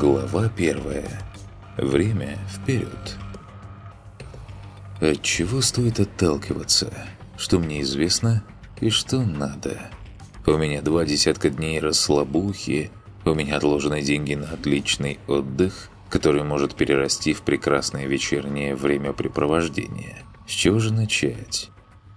Глава первая. Время вперед. От чего стоит отталкиваться? Что мне известно и что надо? У меня два десятка дней расслабухи, у меня отложены деньги на отличный отдых, который может перерасти в прекрасное вечернее времяпрепровождение. С чего же начать?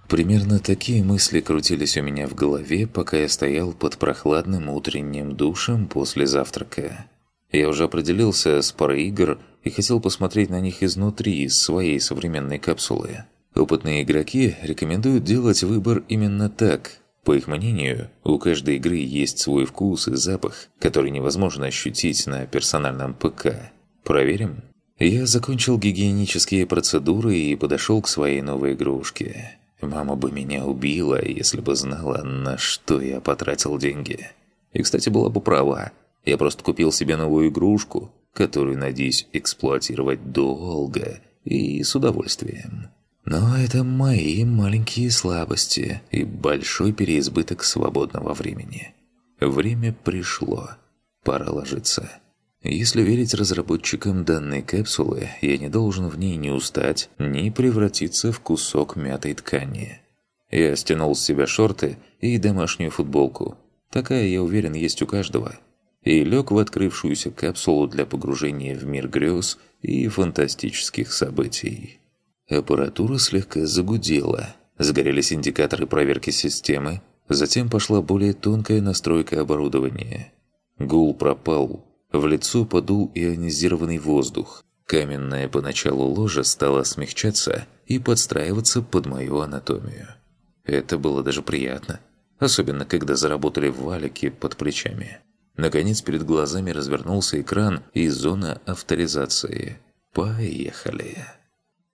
Примерно такие мысли крутились у меня в голове, пока я стоял под прохладным утренним душем после завтрака. Я уже определился с парой игр и хотел посмотреть на них изнутри, из своей современной капсулы. Опытные игроки рекомендуют делать выбор именно так. По их мнению, у каждой игры есть свой вкус и запах, который невозможно ощутить на персональном ПК. Проверим? Я закончил гигиенические процедуры и подошел к своей новой игрушке. Мама бы меня убила, если бы знала, на что я потратил деньги. И, кстати, была бы права – я просто купил себе новую игрушку, которую надеюсь эксплуатировать долго и с удовольствием. Но это мои маленькие слабости и большой переизбыток свободного времени. Время пришло. Пора ложиться. Если верить разработчикам данной капсулы, я не должен в ней не устать, ни превратиться в кусок мятой ткани. Я стянул с себя шорты и домашнюю футболку. Такая, я уверен, есть у каждого – и лег в открывшуюся капсулу для погружения в мир грез и фантастических событий. Аппаратура слегка загудела, загорелись индикаторы проверки системы, затем пошла более тонкая настройка оборудования. Гул пропал, в лицо подул ионизированный воздух. Каменная поначалу ложа стала смягчаться и подстраиваться под мою анатомию. Это было даже приятно, особенно когда заработали валики под плечами. Наконец перед глазами развернулся экран и зона авторизации. Поехали.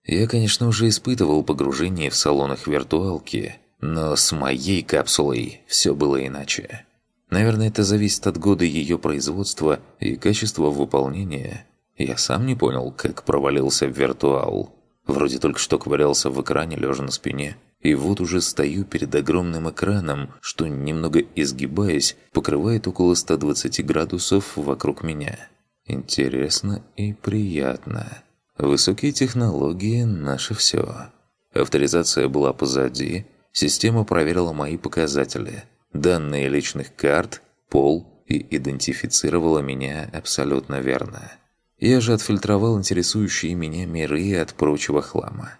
Я, конечно, уже испытывал погружение в салонах виртуалки, но с моей капсулой все было иначе. Наверное, это зависит от года ее производства и качества выполнения. Я сам не понял, как провалился в виртуал. Вроде только что ковырялся в экране, лежа на спине – и вот уже стою перед огромным экраном, что, немного изгибаясь, покрывает около 120 градусов вокруг меня. Интересно и приятно. Высокие технологии – наше все. Авторизация была позади, система проверила мои показатели, данные личных карт, пол и идентифицировала меня абсолютно верно. Я же отфильтровал интересующие меня миры от прочего хлама.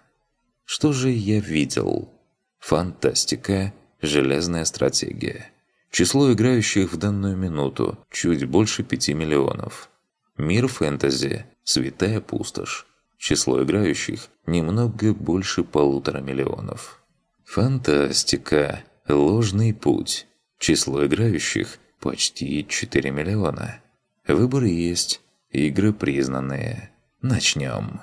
Что же я видел? Фантастика, железная стратегия. Число играющих в данную минуту – чуть больше 5 миллионов. Мир фэнтези – святая пустошь. Число играющих – немного больше полутора миллионов. Фантастика, ложный путь. Число играющих – почти 4 миллиона. Выбор есть, игры признанные. Начнем.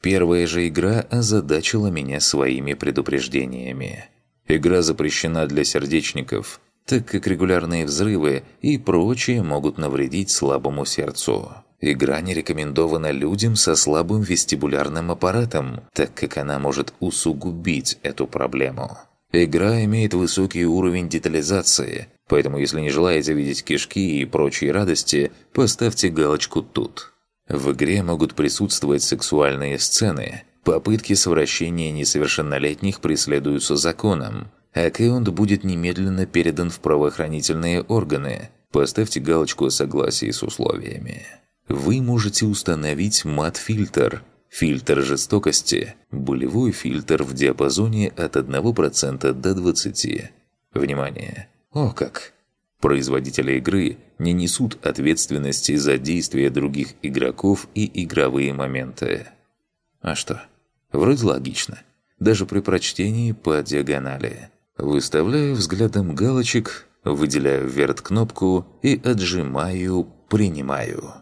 Первая же игра озадачила меня своими предупреждениями. Игра запрещена для сердечников, так как регулярные взрывы и прочее могут навредить слабому сердцу. Игра не рекомендована людям со слабым вестибулярным аппаратом, так как она может усугубить эту проблему. Игра имеет высокий уровень детализации, поэтому если не желаете видеть кишки и прочие радости, поставьте галочку тут. В игре могут присутствовать сексуальные сцены. Попытки совращения несовершеннолетних преследуются законом. Аккаунт будет немедленно передан в правоохранительные органы. Поставьте галочку о согласии с условиями. Вы можете установить мат-фильтр, фильтр жестокости, болевой фильтр в диапазоне от 1% до 20%. Внимание! О как! Производители игры не несут ответственности за действия других игроков и игровые моменты. А что? Вроде логично. Даже при прочтении по диагонали. Выставляю взглядом галочек, выделяю вверт-кнопку и отжимаю «Принимаю».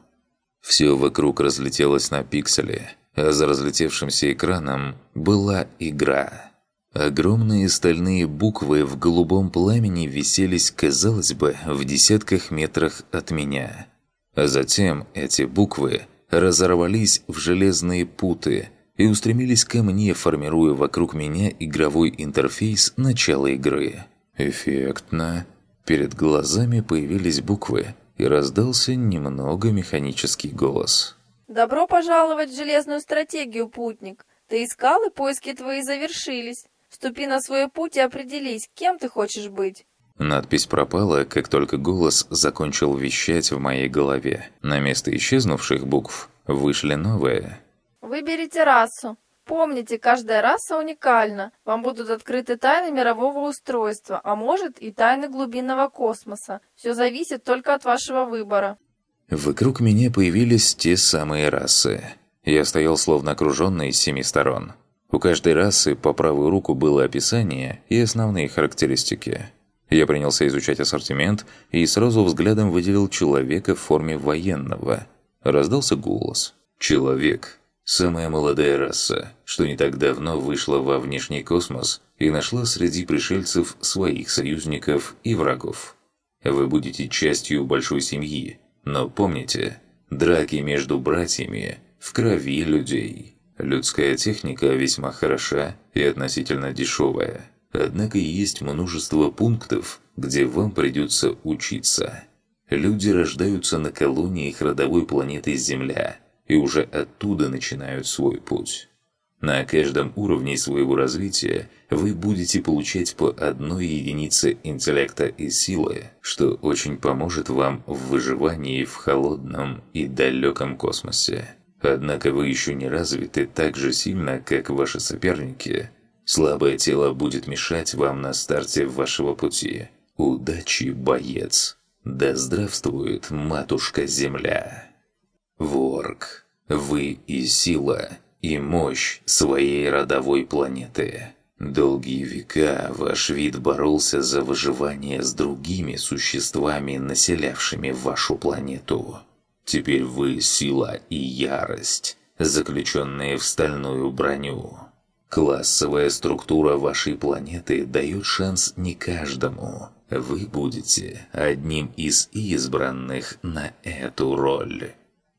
Все вокруг разлетелось на пиксели, а за разлетевшимся экраном была игра. Огромные стальные буквы в голубом пламени виселись, казалось бы, в десятках метрах от меня. А затем эти буквы разорвались в железные путы и устремились ко мне, формируя вокруг меня игровой интерфейс начала игры. Эффектно. Перед глазами появились буквы, и раздался немного механический голос. «Добро пожаловать в железную стратегию, путник. Ты искал, и поиски твои завершились. Ступи на свой путь и определись, кем ты хочешь быть». Надпись пропала, как только голос закончил вещать в моей голове. На место исчезнувших букв вышли новые. «Выберите расу. Помните, каждая раса уникальна. Вам будут открыты тайны мирового устройства, а может и тайны глубинного космоса. Все зависит только от вашего выбора». Вокруг меня появились те самые расы. Я стоял словно окруженный с семи сторон. У каждой расы по правую руку было описание и основные характеристики. Я принялся изучать ассортимент и сразу взглядом выделил человека в форме военного. Раздался голос. «Человек. Самая молодая раса, что не так давно вышла во внешний космос и нашла среди пришельцев своих союзников и врагов. Вы будете частью большой семьи, но помните, драки между братьями в крови людей». Людская техника весьма хороша и относительно дешевая. Однако есть множество пунктов, где вам придется учиться. Люди рождаются на колониях родовой планеты Земля и уже оттуда начинают свой путь. На каждом уровне своего развития вы будете получать по одной единице интеллекта и силы, что очень поможет вам в выживании в холодном и далеком космосе. Однако вы еще не развиты так же сильно, как ваши соперники. Слабое тело будет мешать вам на старте вашего пути. Удачи, боец! Да здравствует матушка-земля! Ворк, вы и сила, и мощь своей родовой планеты. Долгие века ваш вид боролся за выживание с другими существами, населявшими вашу планету. Теперь вы – сила и ярость, заключенные в стальную броню. Классовая структура вашей планеты дает шанс не каждому. Вы будете одним из избранных на эту роль.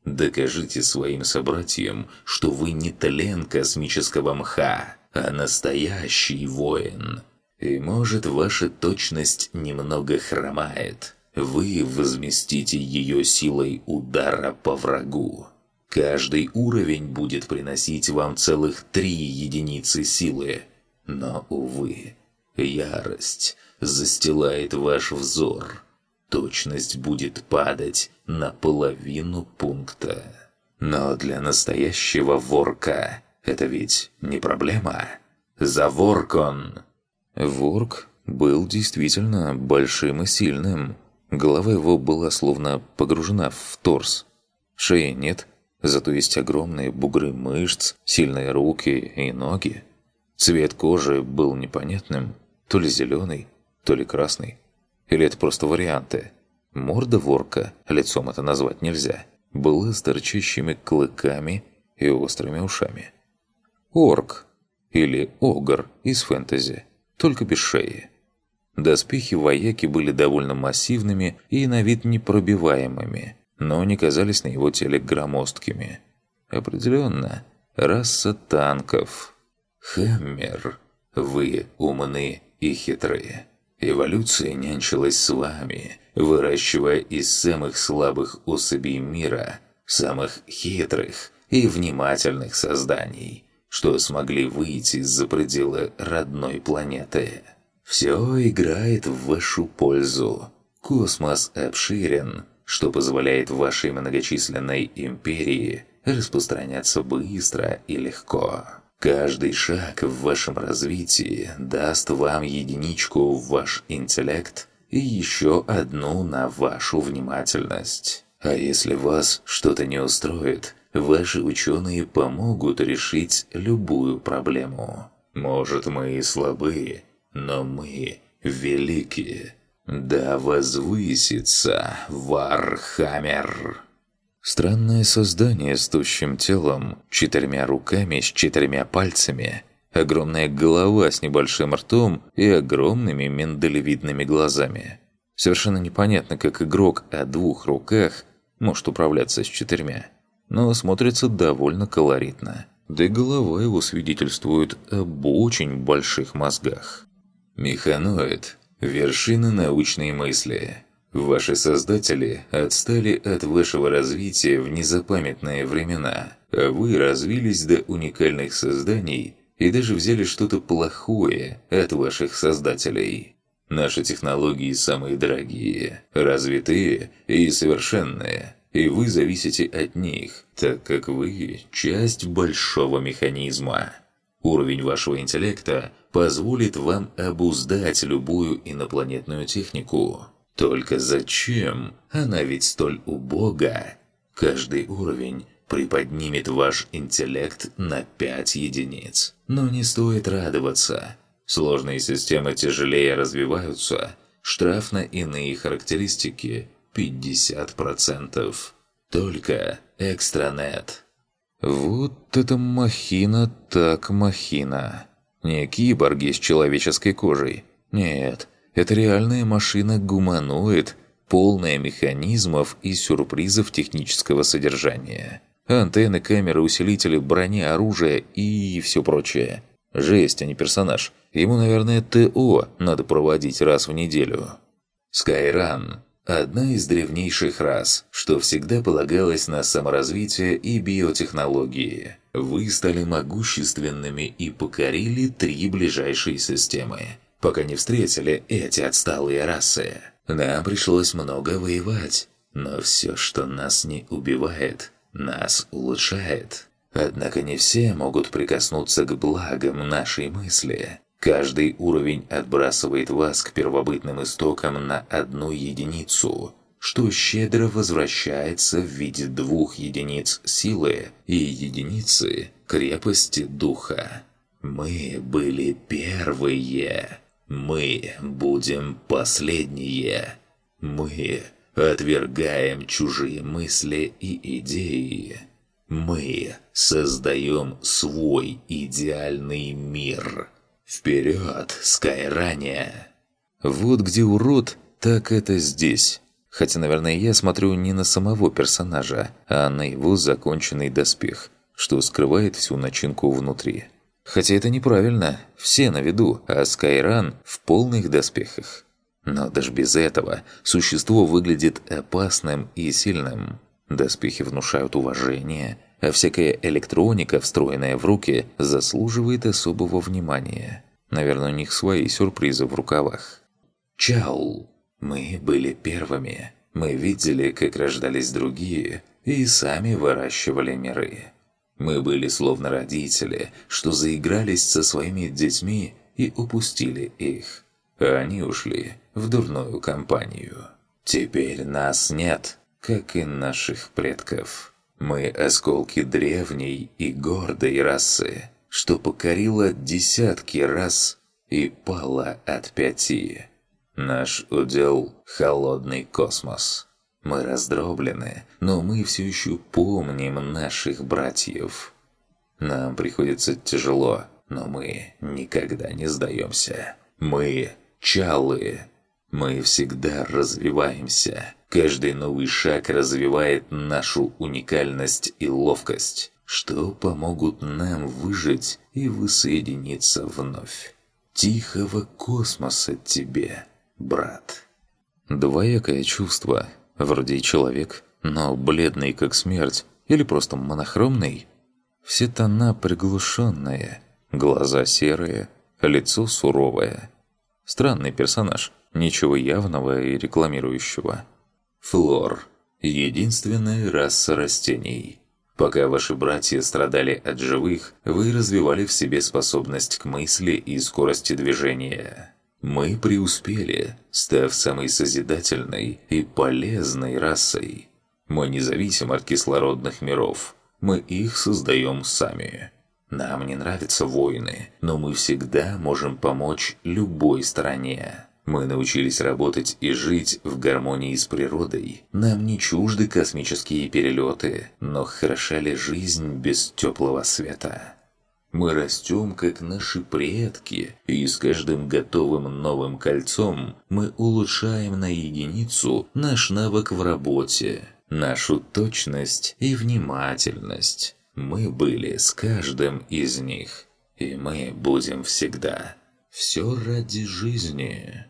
Докажите своим собратьям, что вы не тлен космического мха, а настоящий воин. И может ваша точность немного хромает – вы возместите ее силой удара по врагу. Каждый уровень будет приносить вам целых три единицы силы. Но, увы, ярость застилает ваш взор. Точность будет падать на половину пункта. Но для настоящего ворка это ведь не проблема. Заворк он. Ворк был действительно большим и сильным. Голова его была словно погружена в торс. Шеи нет, зато есть огромные бугры мышц, сильные руки и ноги. Цвет кожи был непонятным, то ли зеленый, то ли красный. Или это просто варианты. Морда ворка, лицом это назвать нельзя, была с торчащими клыками и острыми ушами. Орк или огр из фэнтези, только без шеи. Доспехи вояки были довольно массивными и на вид непробиваемыми, но не казались на его теле громоздкими. Определенно, раса танков. Хаммер, вы умны и хитрые. Эволюция нянчилась с вами, выращивая из самых слабых особей мира самых хитрых и внимательных созданий, что смогли выйти за пределы родной планеты. Все играет в вашу пользу. Космос обширен, что позволяет вашей многочисленной империи распространяться быстро и легко. Каждый шаг в вашем развитии даст вам единичку в ваш интеллект и еще одну на вашу внимательность. А если вас что-то не устроит, ваши ученые помогут решить любую проблему. Может, мы и слабые, но мы великие. Да возвысится Вархаммер!» Странное создание с тощим телом, четырьмя руками с четырьмя пальцами, огромная голова с небольшим ртом и огромными миндалевидными глазами. Совершенно непонятно, как игрок о двух руках может управляться с четырьмя, но смотрится довольно колоритно. Да и голова его свидетельствует об очень больших мозгах. Механоид – вершина научной мысли. Ваши создатели отстали от вашего развития в незапамятные времена, а вы развились до уникальных созданий и даже взяли что-то плохое от ваших создателей. Наши технологии самые дорогие, развитые и совершенные, и вы зависите от них, так как вы – часть большого механизма. Уровень вашего интеллекта позволит вам обуздать любую инопланетную технику. Только зачем? Она ведь столь убога. Каждый уровень приподнимет ваш интеллект на 5 единиц. Но не стоит радоваться. Сложные системы тяжелее развиваются. Штраф на иные характеристики 50%. Только экстранет. Вот это махина так махина. Не киборги с человеческой кожей. Нет, это реальная машина-гуманоид, полная механизмов и сюрпризов технического содержания. Антенны, камеры, усилители, броня, оружие и все прочее. Жесть, а не персонаж. Ему, наверное, ТО надо проводить раз в неделю. Скайран – одна из древнейших рас, что всегда полагалась на саморазвитие и биотехнологии. Вы стали могущественными и покорили три ближайшие системы, пока не встретили эти отсталые расы. Нам пришлось много воевать, но все, что нас не убивает – нас улучшает. Однако не все могут прикоснуться к благам нашей мысли. Каждый уровень отбрасывает вас к первобытным истокам на одну единицу, что щедро возвращается в виде двух единиц силы и единицы крепости духа. Мы были первые. Мы будем последние. Мы отвергаем чужие мысли и идеи. Мы создаем свой идеальный мир. Вперед, Скайрания! Вот где урод, так это здесь. Хотя, наверное, я смотрю не на самого персонажа, а на его законченный доспех, что скрывает всю начинку внутри. Хотя это неправильно, все на виду, а Скайран в полных доспехах. Но даже без этого существо выглядит опасным и сильным. Доспехи внушают уважение, а всякая электроника, встроенная в руки, заслуживает особого внимания. Наверное, у них свои сюрпризы в рукавах. Чау! Мы были первыми. Мы видели, как рождались другие, и сами выращивали миры. Мы были словно родители, что заигрались со своими детьми и упустили их а они ушли в дурную компанию. Теперь нас нет, как и наших предков. Мы осколки древней и гордой расы, что покорила десятки раз и пала от пяти. Наш удел – холодный космос. Мы раздроблены, но мы все еще помним наших братьев. Нам приходится тяжело, но мы никогда не сдаемся. Мы чалы. Мы всегда развиваемся. Каждый новый шаг развивает нашу уникальность и ловкость, что помогут нам выжить и воссоединиться вновь. Тихого космоса тебе, брат. Двоякое чувство. Вроде человек, но бледный как смерть или просто монохромный. Все тона приглушенные, глаза серые, лицо суровое – Странный персонаж, ничего явного и рекламирующего. Флор. Единственная раса растений. Пока ваши братья страдали от живых, вы развивали в себе способность к мысли и скорости движения. Мы преуспели, став самой созидательной и полезной расой. Мы не зависим от кислородных миров. Мы их создаем сами. Нам не нравятся войны, но мы всегда можем помочь любой стороне. Мы научились работать и жить в гармонии с природой. Нам не чужды космические перелеты, но хороша ли жизнь без теплого света? Мы растем, как наши предки, и с каждым готовым новым кольцом мы улучшаем на единицу наш навык в работе, нашу точность и внимательность. Мы были с каждым из них, и мы будем всегда. Все ради жизни.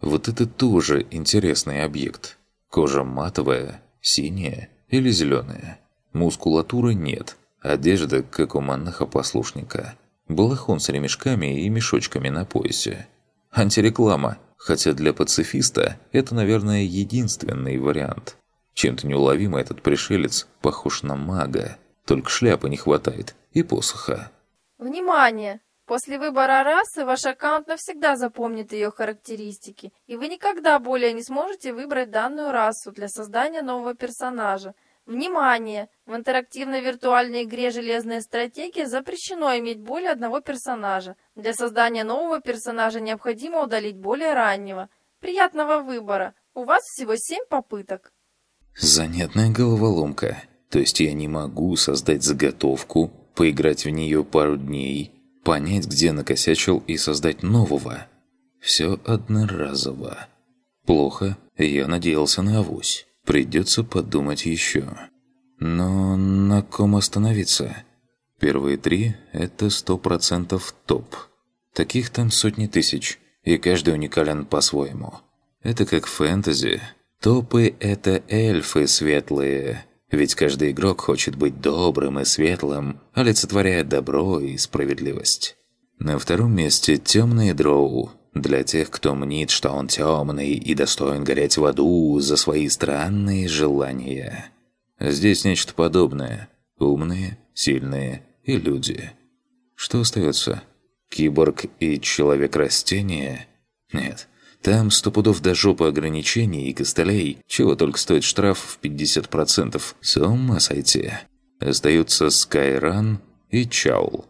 Вот это тоже интересный объект. Кожа матовая, синяя или зеленая. Мускулатуры нет. Одежда, как у монаха-послушника. Балахон с ремешками и мешочками на поясе. Антиреклама, хотя для пацифиста это, наверное, единственный вариант. Чем-то неуловимо этот пришелец похож на мага, только шляпы не хватает и посоха. Внимание! После выбора расы ваш аккаунт навсегда запомнит ее характеристики, и вы никогда более не сможете выбрать данную расу для создания нового персонажа. Внимание! В интерактивной виртуальной игре «Железная стратегия» запрещено иметь более одного персонажа. Для создания нового персонажа необходимо удалить более раннего. Приятного выбора! У вас всего семь попыток. Занятная головоломка. То есть я не могу создать заготовку, поиграть в нее пару дней, понять, где накосячил и создать нового. Все одноразово. Плохо, я надеялся на авось. Придется подумать еще. Но на ком остановиться? Первые три – это сто процентов топ. Таких там сотни тысяч, и каждый уникален по-своему. Это как фэнтези. Топы – это эльфы светлые, ведь каждый игрок хочет быть добрым и светлым, олицетворяя добро и справедливость. На втором месте темные дроу. Для тех, кто мнит, что он темный и достоин гореть в аду за свои странные желания. Здесь нечто подобное. Умные, сильные и люди. Что остается? Киборг и человек-растение? Нет. Там сто пудов до жопы ограничений и костылей, чего только стоит штраф в 50%. С ума сойти. Остаются Скайран и Чаул.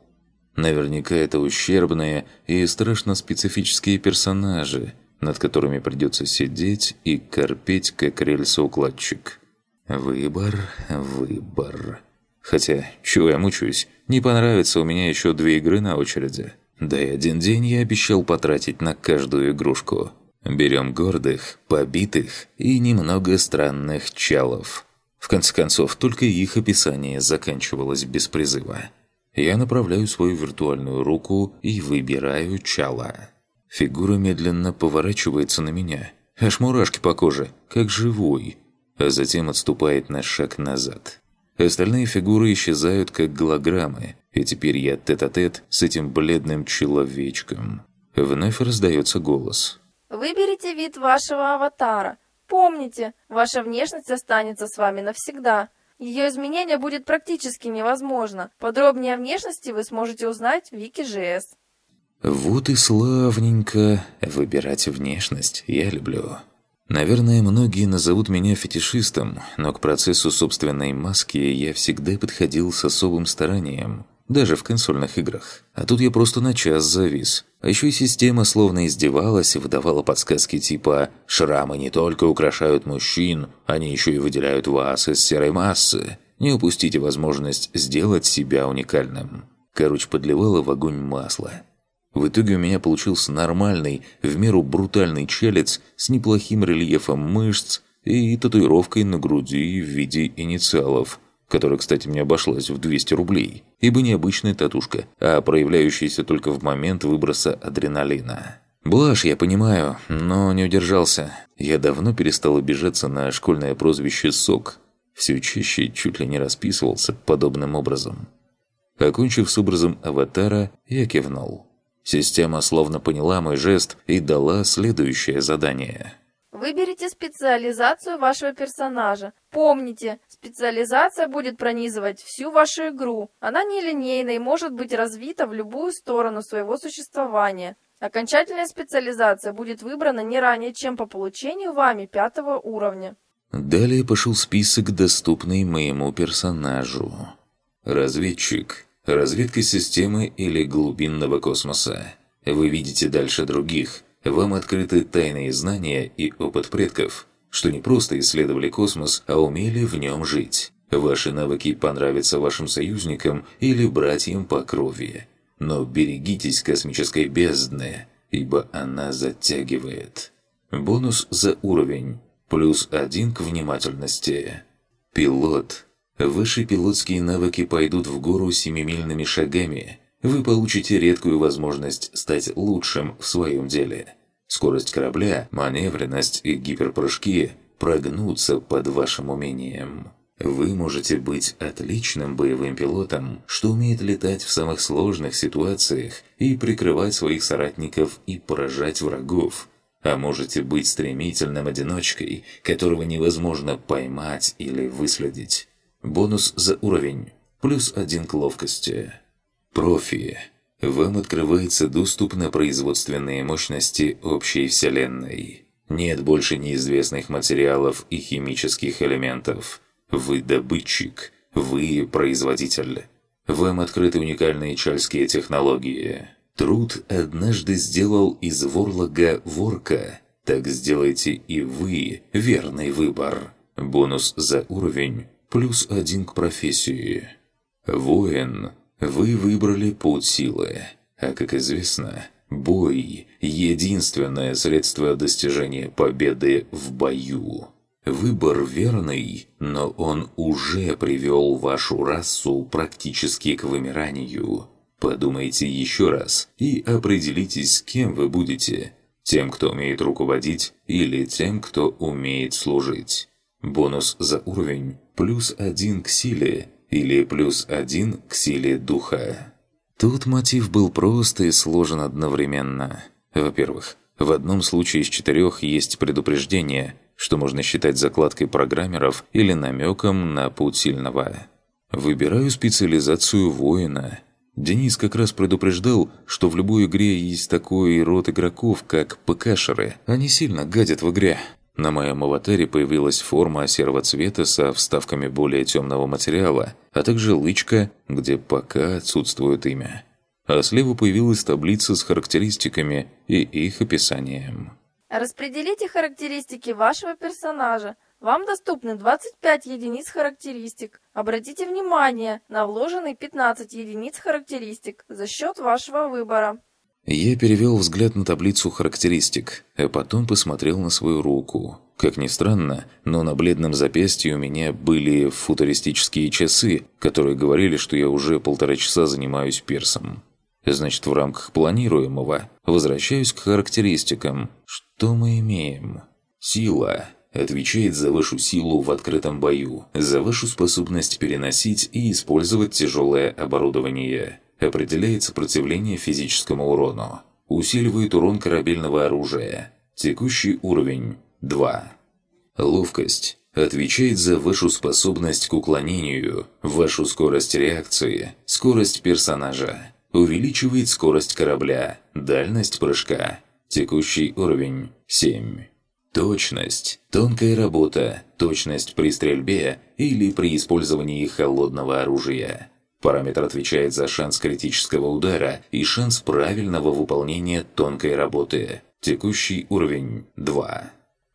Наверняка это ущербные и страшно специфические персонажи, над которыми придется сидеть и корпеть, как рельсоукладчик. Выбор, выбор. Хотя, чего я мучаюсь, не понравится у меня еще две игры на очереди. Да и один день я обещал потратить на каждую игрушку. Берем гордых, побитых и немного странных чалов. В конце концов, только их описание заканчивалось без призыва. Я направляю свою виртуальную руку и выбираю чала. Фигура медленно поворачивается на меня. Аж мурашки по коже, как живой. А затем отступает на шаг назад. Остальные фигуры исчезают, как голограммы, и теперь я тет-а-тет -тет с этим бледным человечком. Вновь раздается голос. Выберите вид вашего аватара. Помните, ваша внешность останется с вами навсегда. Ее изменение будет практически невозможно. Подробнее о внешности вы сможете узнать в Вики.жс. Вот и славненько. Выбирать внешность я люблю. Наверное, многие назовут меня фетишистом, но к процессу собственной маски я всегда подходил с особым старанием даже в консольных играх. А тут я просто на час завис. А еще и система словно издевалась и выдавала подсказки типа «Шрамы не только украшают мужчин, они еще и выделяют вас из серой массы. Не упустите возможность сделать себя уникальным». Короче, подливала в огонь масло. В итоге у меня получился нормальный, в меру брутальный челец с неплохим рельефом мышц и татуировкой на груди в виде инициалов – которая, кстати, мне обошлась в 200 рублей, ибо не обычная татушка, а проявляющаяся только в момент выброса адреналина. Блажь, я понимаю, но не удержался. Я давно перестал обижаться на школьное прозвище «Сок». Все чаще чуть ли не расписывался подобным образом. Окончив с образом аватара, я кивнул. Система словно поняла мой жест и дала следующее задание – Выберите специализацию вашего персонажа. Помните, специализация будет пронизывать всю вашу игру. Она нелинейна и может быть развита в любую сторону своего существования. Окончательная специализация будет выбрана не ранее, чем по получению вами пятого уровня. Далее пошел список, доступный моему персонажу. Разведчик. Разведка системы или глубинного космоса. Вы видите дальше других – вам открыты тайные знания и опыт предков, что не просто исследовали космос, а умели в нем жить. Ваши навыки понравятся вашим союзникам или братьям по крови. Но берегитесь космической бездны, ибо она затягивает. Бонус за уровень. Плюс один к внимательности. Пилот. Ваши пилотские навыки пойдут в гору семимильными шагами. Вы получите редкую возможность стать лучшим в своем деле. Скорость корабля, маневренность и гиперпрыжки прогнутся под вашим умением. Вы можете быть отличным боевым пилотом, что умеет летать в самых сложных ситуациях и прикрывать своих соратников и поражать врагов. А можете быть стремительным одиночкой, которого невозможно поймать или выследить. Бонус за уровень. Плюс один к ловкости. Профи. Вам открывается доступ на производственные мощности общей вселенной. Нет больше неизвестных материалов и химических элементов – вы добытчик, вы производитель. Вам открыты уникальные чальские технологии. Труд однажды сделал из ворлога ворка. Так сделайте и вы верный выбор. Бонус за уровень плюс один к профессии. Воин, вы выбрали путь силы. А как известно, бой – единственное средство достижения победы в бою. Выбор верный, но он уже привел вашу расу практически к вымиранию. Подумайте еще раз и определитесь, кем вы будете. Тем, кто умеет руководить, или тем, кто умеет служить. Бонус за уровень плюс один к силе или плюс один к силе духа. Тут мотив был прост и сложен одновременно. Во-первых, в одном случае из четырех есть предупреждение – что можно считать закладкой программеров или намеком на путь сильного. Выбираю специализацию воина. Денис как раз предупреждал, что в любой игре есть такой род игроков, как ПКшеры. Они сильно гадят в игре. На моем аватаре появилась форма серого цвета со вставками более темного материала, а также лычка, где пока отсутствует имя. А слева появилась таблица с характеристиками и их описанием. Распределите характеристики вашего персонажа. Вам доступны 25 единиц характеристик. Обратите внимание на вложенные 15 единиц характеристик за счет вашего выбора. Я перевел взгляд на таблицу характеристик, а потом посмотрел на свою руку. Как ни странно, но на бледном запястье у меня были футуристические часы, которые говорили, что я уже полтора часа занимаюсь персом. Значит, в рамках планируемого возвращаюсь к характеристикам. Что мы имеем? Сила. Отвечает за вашу силу в открытом бою, за вашу способность переносить и использовать тяжелое оборудование. Определяет сопротивление физическому урону. Усиливает урон корабельного оружия. Текущий уровень – 2. Ловкость. Отвечает за вашу способность к уклонению, вашу скорость реакции, скорость персонажа Увеличивает скорость корабля, дальность прыжка. Текущий уровень – 7. Точность. Тонкая работа. Точность при стрельбе или при использовании холодного оружия. Параметр отвечает за шанс критического удара и шанс правильного выполнения тонкой работы. Текущий уровень – 2.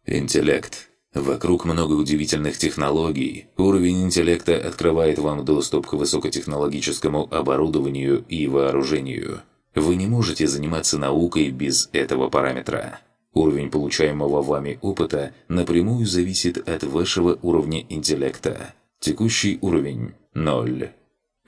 Интеллект. Вокруг много удивительных технологий. Уровень интеллекта открывает вам доступ к высокотехнологическому оборудованию и вооружению. Вы не можете заниматься наукой без этого параметра. Уровень получаемого вами опыта напрямую зависит от вашего уровня интеллекта. Текущий уровень – 0.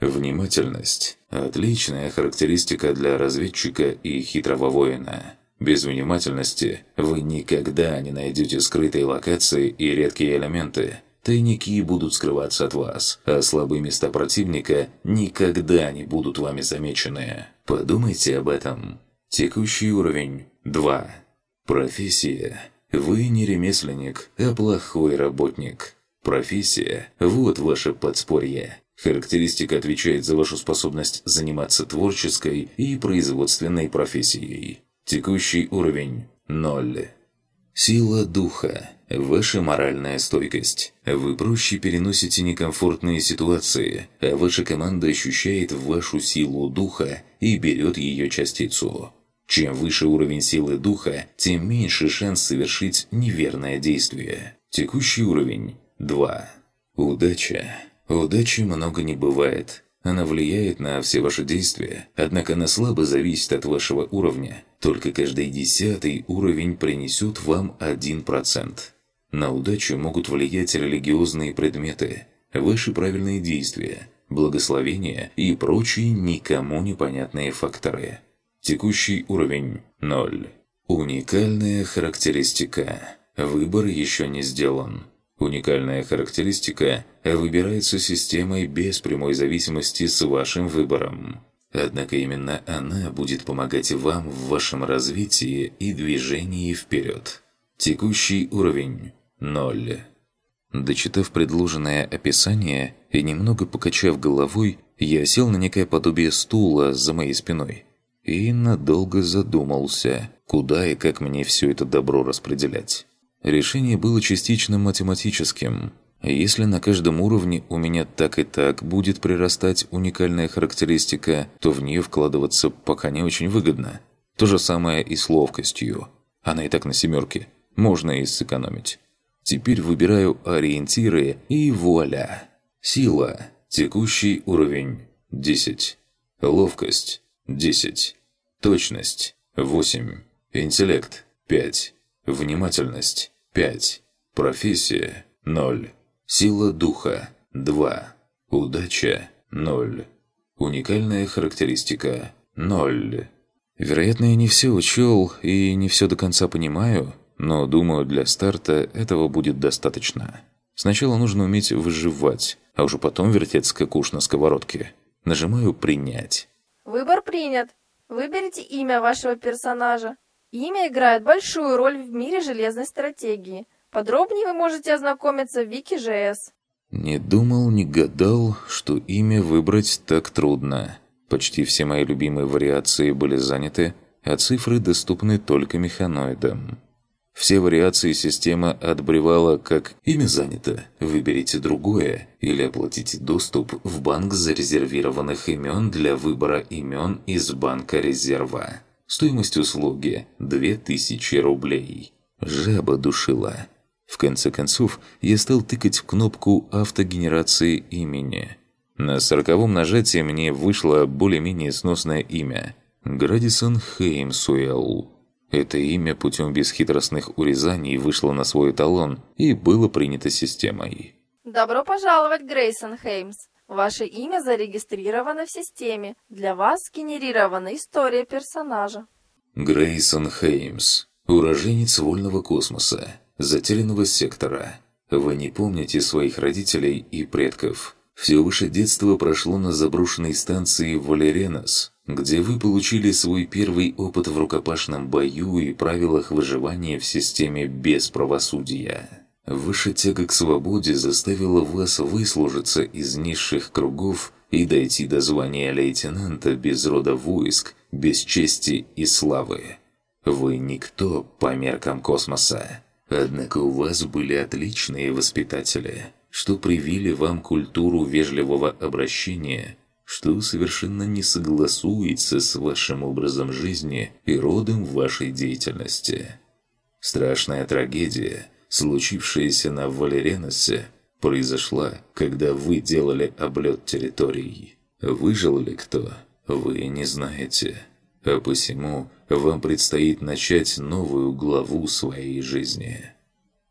Внимательность – отличная характеристика для разведчика и хитрого воина. Без внимательности вы никогда не найдете скрытые локации и редкие элементы. Тайники будут скрываться от вас, а слабые места противника никогда не будут вами замечены. Подумайте об этом. Текущий уровень 2. Профессия. Вы не ремесленник, а плохой работник. Профессия – вот ваше подспорье. Характеристика отвечает за вашу способность заниматься творческой и производственной профессией. Текущий уровень – 0. Сила духа. Ваша моральная стойкость. Вы проще переносите некомфортные ситуации, а ваша команда ощущает вашу силу духа и берет ее частицу. Чем выше уровень силы духа, тем меньше шанс совершить неверное действие. Текущий уровень – 2. Удача. Удачи много не бывает. Она влияет на все ваши действия, однако она слабо зависит от вашего уровня. Только каждый десятый уровень принесет вам 1%. На удачу могут влиять религиозные предметы, ваши правильные действия, благословения и прочие никому непонятные факторы. Текущий уровень – 0. Уникальная характеристика. Выбор еще не сделан. Уникальная характеристика выбирается системой без прямой зависимости с вашим выбором. Однако именно она будет помогать вам в вашем развитии и движении вперед. Текущий уровень – 0. Дочитав предложенное описание и немного покачав головой, я сел на некое подобие стула за моей спиной и надолго задумался, куда и как мне все это добро распределять. Решение было частично математическим. Если на каждом уровне у меня так и так будет прирастать уникальная характеристика, то в нее вкладываться пока не очень выгодно. То же самое и с ловкостью. Она и так на семерке. Можно и сэкономить. Теперь выбираю ориентиры и вуаля. Сила. Текущий уровень. 10. Ловкость. 10. Точность. 8. Интеллект. 5. Внимательность. 5. Профессия – 0. Сила духа – 2. Удача – 0. Уникальная характеристика – 0. Вероятно, я не все учел и не все до конца понимаю, но думаю, для старта этого будет достаточно. Сначала нужно уметь выживать, а уже потом вертеться как уж на сковородке. Нажимаю «Принять». Выбор принят. Выберите имя вашего персонажа. Имя играет большую роль в мире железной стратегии. Подробнее вы можете ознакомиться в Wiki.js. Не думал, не гадал, что имя выбрать так трудно. Почти все мои любимые вариации были заняты, а цифры доступны только механоидам. Все вариации система отбревала как «имя занято, выберите другое» или оплатите доступ в банк зарезервированных имен для выбора имен из банка резерва. Стоимость услуги – 2000 рублей. Жаба душила. В конце концов, я стал тыкать в кнопку автогенерации имени. На сороковом нажатии мне вышло более-менее сносное имя – Градисон Хеймсуэлл. Это имя путем бесхитростных урезаний вышло на свой эталон и было принято системой. Добро пожаловать, Грейсон Хеймс. Ваше имя зарегистрировано в системе. Для вас сгенерирована история персонажа. Грейсон Хеймс. Уроженец вольного космоса, затерянного сектора. Вы не помните своих родителей и предков. Все ваше детство прошло на заброшенной станции Валеренос, где вы получили свой первый опыт в рукопашном бою и правилах выживания в системе без правосудия. Ваша тяга к свободе заставила вас выслужиться из низших кругов и дойти до звания лейтенанта без рода войск, без чести и славы. Вы никто по меркам космоса. Однако у вас были отличные воспитатели, что привили вам культуру вежливого обращения, что совершенно не согласуется с вашим образом жизни и родом вашей деятельности. Страшная трагедия – случившаяся на Валереносе, произошла, когда вы делали облет территорий. Выжил ли кто, вы не знаете. А посему вам предстоит начать новую главу своей жизни.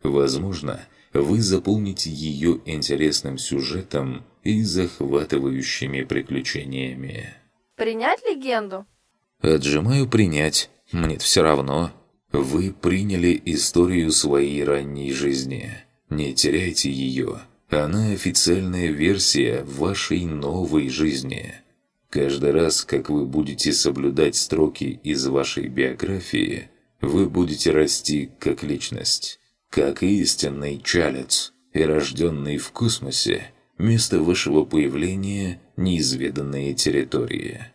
Возможно, вы заполните ее интересным сюжетом и захватывающими приключениями. Принять легенду? Отжимаю принять. Мне все равно. Вы приняли историю своей ранней жизни. Не теряйте ее. Она официальная версия вашей новой жизни. Каждый раз, как вы будете соблюдать строки из вашей биографии, вы будете расти как личность. Как истинный чалец и рожденный в космосе, место вашего появления – неизведанные территории.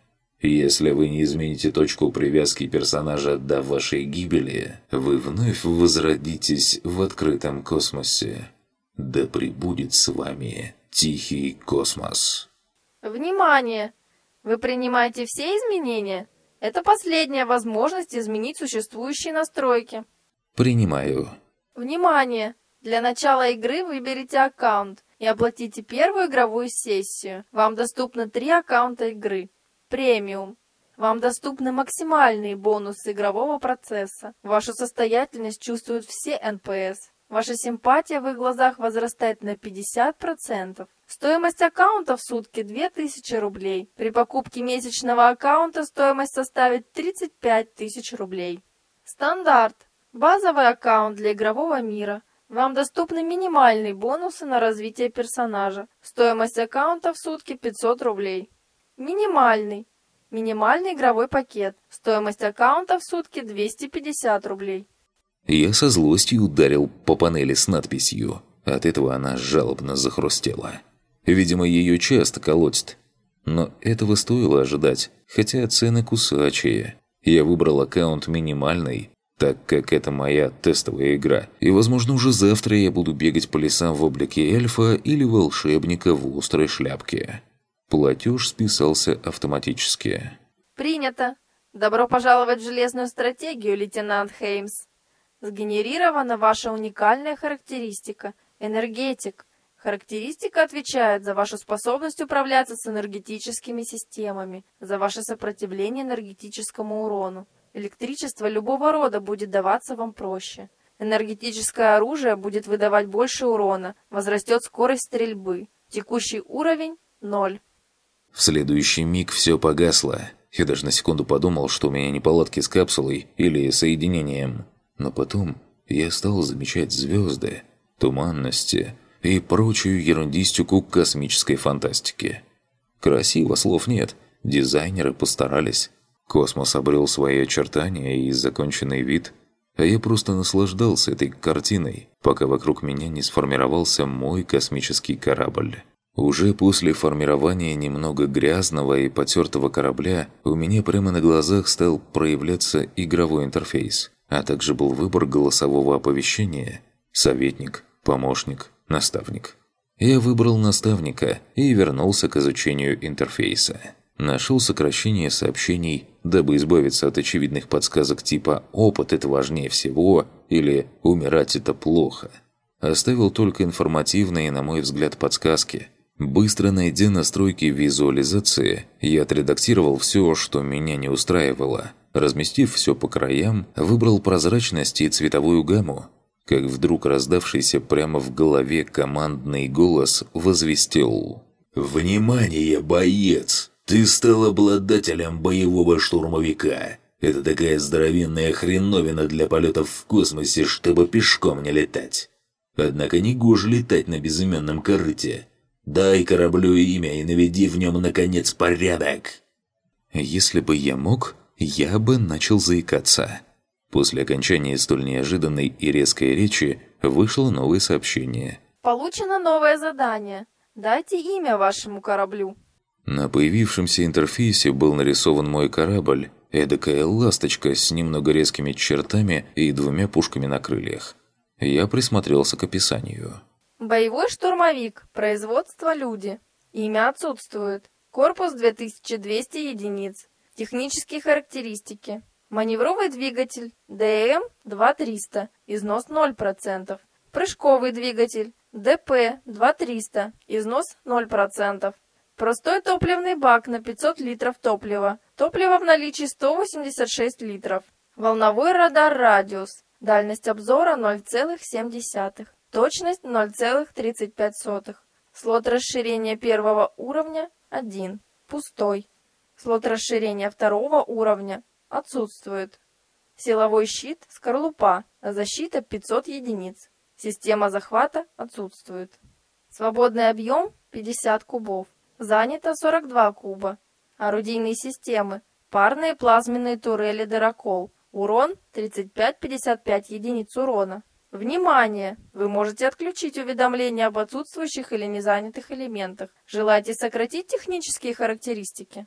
Если вы не измените точку привязки персонажа до вашей гибели, вы вновь возродитесь в открытом космосе. Да пребудет с вами тихий космос. Внимание! Вы принимаете все изменения? Это последняя возможность изменить существующие настройки. Принимаю. Внимание! Для начала игры выберите аккаунт и оплатите первую игровую сессию. Вам доступно три аккаунта игры. Премиум. Вам доступны максимальные бонусы игрового процесса. Вашу состоятельность чувствуют все НПС. Ваша симпатия в их глазах возрастает на 50%. Стоимость аккаунта в сутки 2000 рублей. При покупке месячного аккаунта стоимость составит 35 тысяч рублей. Стандарт. Базовый аккаунт для игрового мира. Вам доступны минимальные бонусы на развитие персонажа. Стоимость аккаунта в сутки 500 рублей. Минимальный. Минимальный игровой пакет. Стоимость аккаунта в сутки 250 рублей. Я со злостью ударил по панели с надписью. От этого она жалобно захрустела. Видимо, ее часто колотит. Но этого стоило ожидать, хотя цены кусачие. Я выбрал аккаунт минимальный, так как это моя тестовая игра, и, возможно, уже завтра я буду бегать по лесам в облике эльфа или волшебника в острой шляпке. Платеж списался автоматически. Принято. Добро пожаловать в железную стратегию, лейтенант Хеймс. Сгенерирована ваша уникальная характеристика – энергетик. Характеристика отвечает за вашу способность управляться с энергетическими системами, за ваше сопротивление энергетическому урону. Электричество любого рода будет даваться вам проще. Энергетическое оружие будет выдавать больше урона, возрастет скорость стрельбы. Текущий уровень – 0. В следующий миг все погасло. Я даже на секунду подумал, что у меня неполадки с капсулой или соединением. Но потом я стал замечать звезды, туманности и прочую ерундистику космической фантастики. Красиво, слов нет. Дизайнеры постарались. Космос обрел свои очертания и законченный вид, а я просто наслаждался этой картиной, пока вокруг меня не сформировался мой космический корабль. Уже после формирования немного грязного и потертого корабля у меня прямо на глазах стал проявляться игровой интерфейс, а также был выбор голосового оповещения «Советник», «Помощник», «Наставник». Я выбрал наставника и вернулся к изучению интерфейса. Нашел сокращение сообщений, дабы избавиться от очевидных подсказок типа «опыт – это важнее всего» или «умирать – это плохо». Оставил только информативные, на мой взгляд, подсказки – Быстро найдя настройки визуализации, я отредактировал все, что меня не устраивало. Разместив все по краям, выбрал прозрачность и цветовую гамму. Как вдруг раздавшийся прямо в голове командный голос возвестил. «Внимание, боец! Ты стал обладателем боевого штурмовика. Это такая здоровенная хреновина для полетов в космосе, чтобы пешком не летать. Однако не гоже летать на безымянном корыте». Дай кораблю имя и наведи в нем, наконец, порядок!» Если бы я мог, я бы начал заикаться. После окончания столь неожиданной и резкой речи вышло новое сообщение. Получено новое задание. Дайте имя вашему кораблю. На появившемся интерфейсе был нарисован мой корабль, эдакая ласточка с немного резкими чертами и двумя пушками на крыльях. Я присмотрелся к описанию. Боевой штурмовик. Производство люди. Имя отсутствует. Корпус 2200 единиц. Технические характеристики. Маневровый двигатель ДМ 2300. Износ 0%. Прыжковый двигатель ДП 2300. Износ 0%. Простой топливный бак на 500 литров топлива. Топливо в наличии 186 литров. Волновой радар «Радиус». Дальность обзора 0,7. Точность 0,35. Слот расширения первого уровня 1. Пустой. Слот расширения второго уровня отсутствует. Силовой щит скорлупа. Защита 500 единиц. Система захвата отсутствует. Свободный объем 50 кубов. Занято 42 куба. Орудийные системы. Парные плазменные турели «Дырокол». Урон 35-55 единиц урона. Внимание! Вы можете отключить уведомления об отсутствующих или незанятых элементах. Желаете сократить технические характеристики?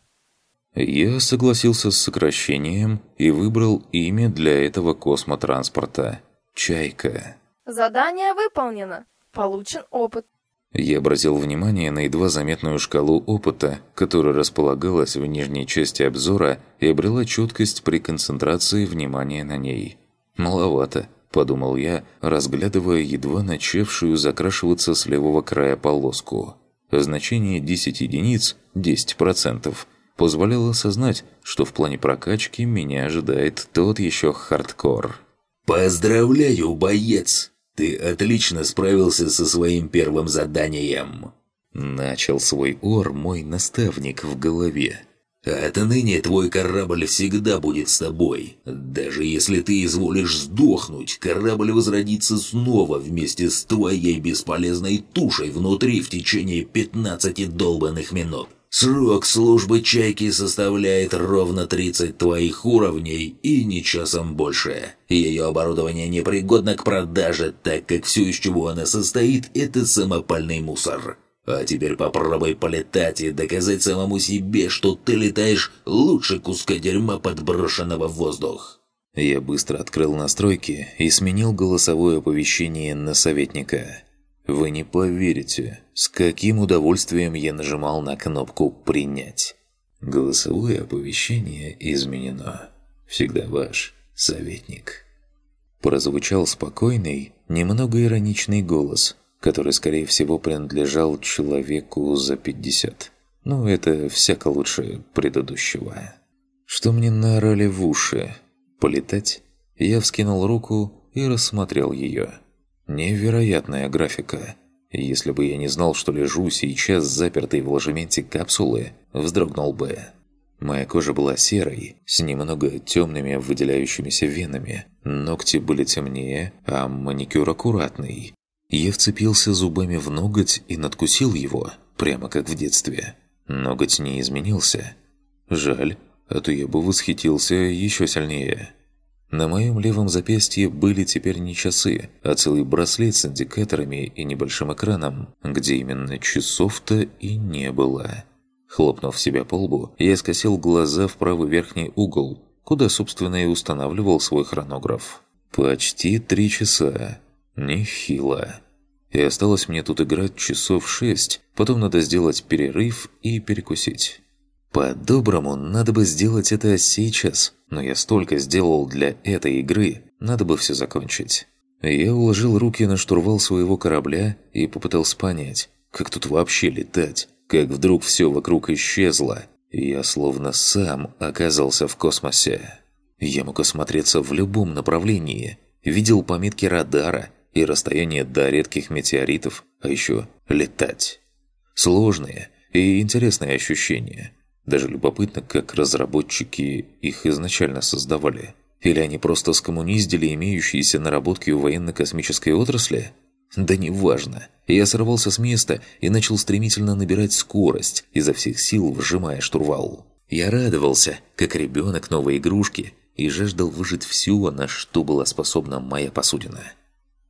Я согласился с сокращением и выбрал имя для этого космотранспорта – «Чайка». Задание выполнено. Получен опыт. Я обратил внимание на едва заметную шкалу опыта, которая располагалась в нижней части обзора и обрела четкость при концентрации внимания на ней. Маловато подумал я, разглядывая едва начавшую закрашиваться с левого края полоску. Значение 10 единиц, 10%, позволяло осознать, что в плане прокачки меня ожидает тот еще хардкор. «Поздравляю, боец! Ты отлично справился со своим первым заданием!» Начал свой ор мой наставник в голове. Отныне твой корабль всегда будет с тобой. Даже если ты изволишь сдохнуть, корабль возродится снова вместе с твоей бесполезной тушей внутри в течение 15 долбанных минут. Срок службы «Чайки» составляет ровно 30 твоих уровней и не часом больше. Ее оборудование непригодно к продаже, так как все, из чего она состоит, это самопальный мусор. А теперь попробуй полетать и доказать самому себе, что ты летаешь лучше куска дерьма, подброшенного в воздух. Я быстро открыл настройки и сменил голосовое оповещение на советника. Вы не поверите, с каким удовольствием я нажимал на кнопку «Принять». Голосовое оповещение изменено. Всегда ваш советник. Прозвучал спокойный, немного ироничный голос, который, скорее всего, принадлежал человеку за 50. Ну, это всяко лучше предыдущего. Что мне наорали в уши? Полетать? Я вскинул руку и рассмотрел ее. Невероятная графика. Если бы я не знал, что лежу сейчас запертый в ложементе капсулы, вздрогнул бы. Моя кожа была серой, с немного темными выделяющимися венами. Ногти были темнее, а маникюр аккуратный. Я вцепился зубами в ноготь и надкусил его, прямо как в детстве. Ноготь не изменился. Жаль, а то я бы восхитился еще сильнее. На моем левом запястье были теперь не часы, а целый браслет с индикаторами и небольшим экраном, где именно часов-то и не было. Хлопнув себя по лбу, я скосил глаза в правый верхний угол, куда, собственно, и устанавливал свой хронограф. Почти три часа. Нехило. И осталось мне тут играть часов шесть, потом надо сделать перерыв и перекусить. По-доброму, надо бы сделать это сейчас, но я столько сделал для этой игры, надо бы все закончить. Я уложил руки на штурвал своего корабля и попытался понять, как тут вообще летать, как вдруг все вокруг исчезло, и я словно сам оказался в космосе. Я мог осмотреться в любом направлении, видел пометки радара и расстояние до редких метеоритов, а еще летать. Сложные и интересные ощущения – даже любопытно, как разработчики их изначально создавали. Или они просто скоммуниздили имеющиеся наработки у военно-космической отрасли? Да неважно. Я сорвался с места и начал стремительно набирать скорость, изо всех сил вжимая штурвал. Я радовался, как ребенок новой игрушки, и жаждал выжить все, на что была способна моя посудина.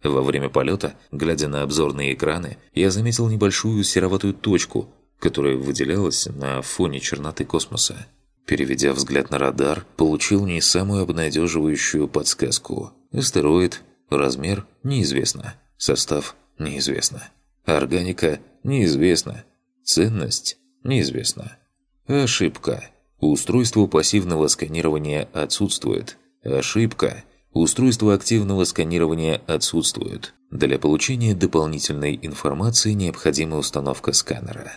Во время полета, глядя на обзорные экраны, я заметил небольшую сероватую точку, которая выделялась на фоне черноты космоса. Переведя взгляд на радар, получил не самую обнадеживающую подсказку. Астероид, размер – неизвестно, состав – неизвестно, органика – неизвестно, ценность – неизвестно. Ошибка. Устройство пассивного сканирования отсутствует. Ошибка. Устройство активного сканирования отсутствует. Для получения дополнительной информации необходима установка сканера.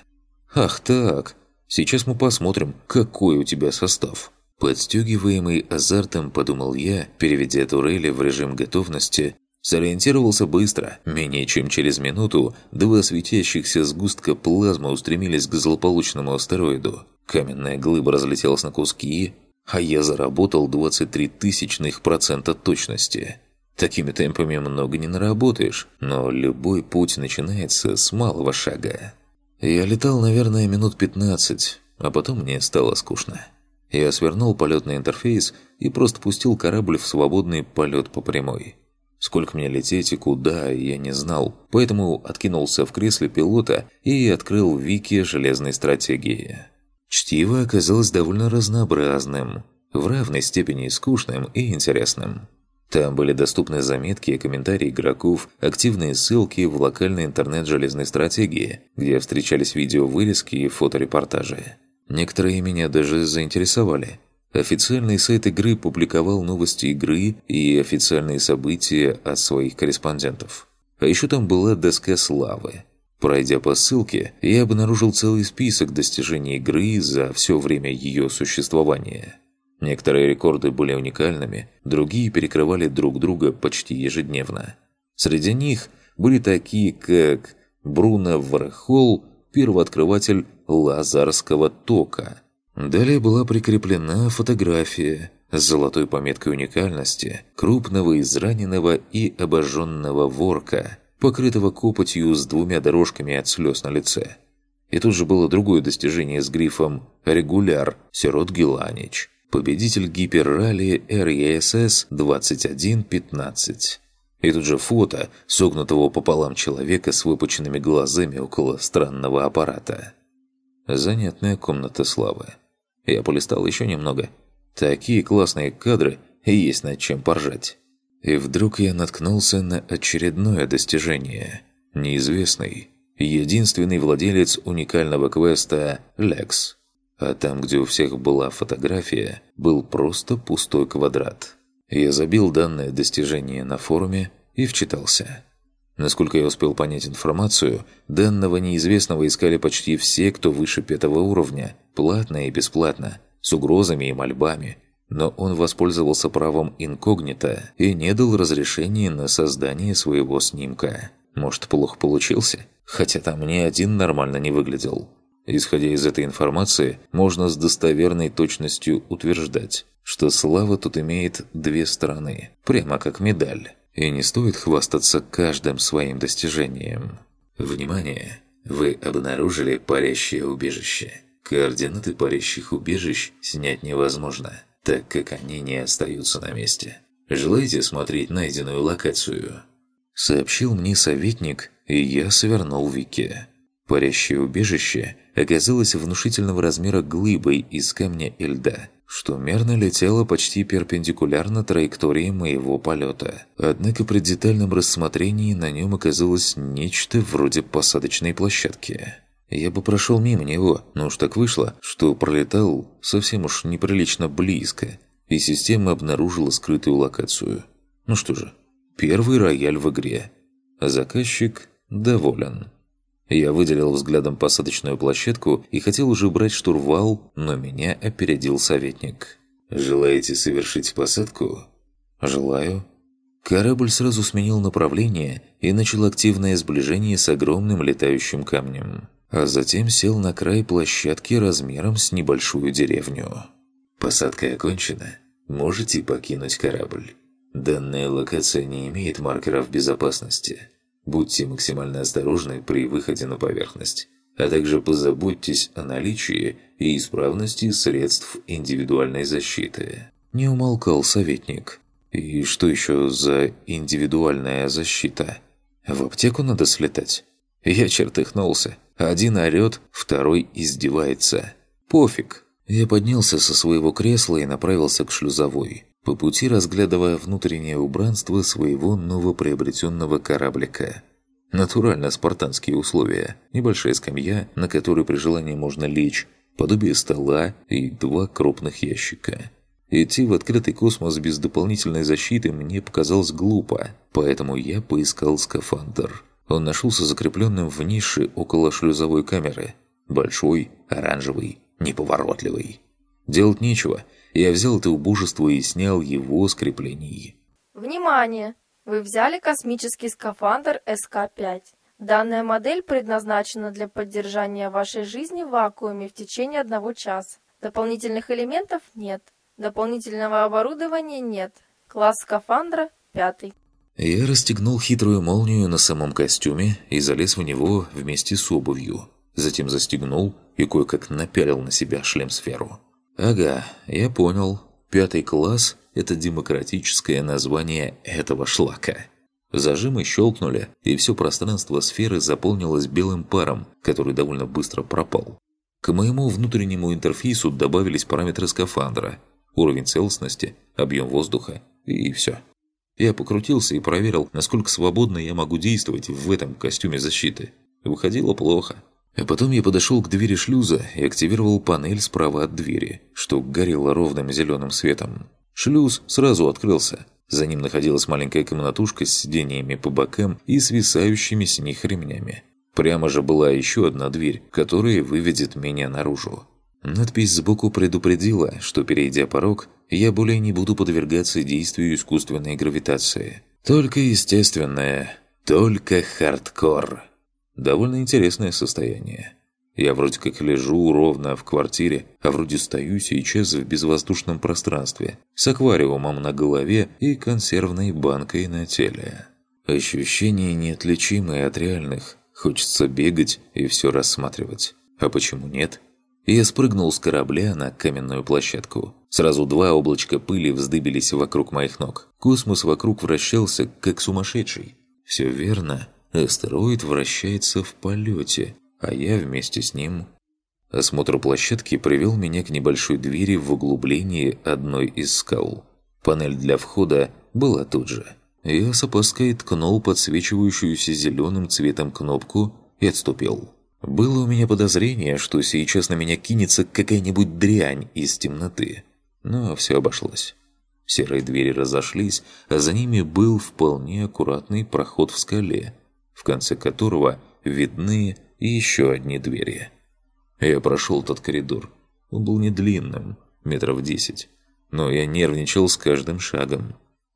«Ах так, сейчас мы посмотрим, какой у тебя состав». Подстегиваемый азартом, подумал я, переведя турели в режим готовности, сориентировался быстро. Менее чем через минуту два светящихся сгустка плазмы устремились к злополучному астероиду. Каменная глыба разлетелась на куски, а я заработал 23 тысячных процента точности. Такими темпами много не наработаешь, но любой путь начинается с малого шага. Я летал, наверное, минут 15, а потом мне стало скучно. Я свернул полетный интерфейс и просто пустил корабль в свободный полет по прямой. Сколько мне лететь и куда, я не знал, поэтому откинулся в кресле пилота и открыл вики железной стратегии. Чтиво оказалось довольно разнообразным, в равной степени скучным и интересным. Там были доступны заметки и комментарии игроков, активные ссылки в локальный интернет железной стратегии, где встречались видео-вырезки и фоторепортажи. Некоторые меня даже заинтересовали. Официальный сайт игры публиковал новости игры и официальные события от своих корреспондентов. А еще там была доска славы. Пройдя по ссылке, я обнаружил целый список достижений игры за все время ее существования. Некоторые рекорды были уникальными, другие перекрывали друг друга почти ежедневно. Среди них были такие, как Бруно Вархол, первооткрыватель лазарского тока, Далее была прикреплена фотография с золотой пометкой уникальности крупного израненного и обожженного ворка, покрытого копотью с двумя дорожками от слез на лице. И тут же было другое достижение с грифом «Регуляр» Сирот Геланич, победитель гиперралли РЕСС 2115. И тут же фото согнутого пополам человека с выпученными глазами около странного аппарата. Занятная комната славы. Я полистал еще немного. Такие классные кадры, и есть над чем поржать. И вдруг я наткнулся на очередное достижение. Неизвестный, единственный владелец уникального квеста «Лекс». А там, где у всех была фотография, был просто пустой квадрат. Я забил данное достижение на форуме и вчитался. Насколько я успел понять информацию, данного неизвестного искали почти все, кто выше пятого уровня, платно и бесплатно, с угрозами и мольбами. Но он воспользовался правом инкогнито и не дал разрешения на создание своего снимка. Может, плохо получился? Хотя там ни один нормально не выглядел. Исходя из этой информации, можно с достоверной точностью утверждать, что слава тут имеет две стороны, прямо как медаль. И не стоит хвастаться каждым своим достижением. Внимание! Вы обнаружили парящее убежище. Координаты парящих убежищ снять невозможно, так как они не остаются на месте. Желаете смотреть найденную локацию? Сообщил мне советник, и я свернул вики. Парящее убежище оказалось внушительного размера глыбой из камня и льда – что мерно летело почти перпендикулярно траектории моего полета. Однако при детальном рассмотрении на нем оказалось нечто вроде посадочной площадки. Я бы прошел мимо него, но уж так вышло, что пролетал совсем уж неприлично близко, и система обнаружила скрытую локацию. Ну что же, первый рояль в игре. А заказчик доволен. Я выделил взглядом посадочную площадку и хотел уже брать штурвал, но меня опередил советник. «Желаете совершить посадку?» «Желаю». Корабль сразу сменил направление и начал активное сближение с огромным летающим камнем, а затем сел на край площадки размером с небольшую деревню. «Посадка окончена. Можете покинуть корабль. Данная локация не имеет маркеров безопасности». Будьте максимально осторожны при выходе на поверхность, а также позаботьтесь о наличии и исправности средств индивидуальной защиты. Не умолкал советник. И что еще за индивидуальная защита? В аптеку надо слетать? Я чертыхнулся. Один орёт, второй издевается. Пофиг. Я поднялся со своего кресла и направился к шлюзовой по пути разглядывая внутреннее убранство своего новоприобретенного кораблика. Натурально спартанские условия. Небольшая скамья, на которой при желании можно лечь, подобие стола и два крупных ящика. Идти в открытый космос без дополнительной защиты мне показалось глупо, поэтому я поискал скафандр. Он нашелся закрепленным в нише около шлюзовой камеры. Большой, оранжевый, неповоротливый. Делать нечего – я взял это убожество и снял его с креплений. Внимание! Вы взяли космический скафандр СК-5. Данная модель предназначена для поддержания вашей жизни в вакууме в течение одного часа. Дополнительных элементов нет. Дополнительного оборудования нет. Класс скафандра – пятый. Я расстегнул хитрую молнию на самом костюме и залез в него вместе с обувью. Затем застегнул и кое-как напялил на себя шлем-сферу. Ага, я понял. Пятый класс – это демократическое название этого шлака. Зажимы щелкнули, и все пространство сферы заполнилось белым паром, который довольно быстро пропал. К моему внутреннему интерфейсу добавились параметры скафандра, уровень целостности, объем воздуха и все. Я покрутился и проверил, насколько свободно я могу действовать в этом костюме защиты. Выходило плохо. А потом я подошел к двери шлюза и активировал панель справа от двери, что горело ровным зеленым светом. Шлюз сразу открылся. За ним находилась маленькая комнатушка с сидениями по бокам и свисающими с них ремнями. Прямо же была еще одна дверь, которая выведет меня наружу. Надпись сбоку предупредила, что, перейдя порог, я более не буду подвергаться действию искусственной гравитации. Только естественное, только хардкор. Довольно интересное состояние. Я вроде как лежу ровно в квартире, а вроде стою сейчас в безвоздушном пространстве, с аквариумом на голове и консервной банкой на теле. Ощущения неотличимые от реальных. Хочется бегать и все рассматривать. А почему нет? Я спрыгнул с корабля на каменную площадку. Сразу два облачка пыли вздыбились вокруг моих ног. Космос вокруг вращался, как сумасшедший. Все верно. Астероид вращается в полете, а я вместе с ним. Осмотр площадки привел меня к небольшой двери в углублении одной из скал. Панель для входа была тут же. Я с опаской ткнул подсвечивающуюся зеленым цветом кнопку и отступил. Было у меня подозрение, что сейчас на меня кинется какая-нибудь дрянь из темноты. Но все обошлось. Серые двери разошлись, а за ними был вполне аккуратный проход в скале, в конце которого видны еще одни двери. Я прошел тот коридор. Он был не длинным, метров десять, но я нервничал с каждым шагом.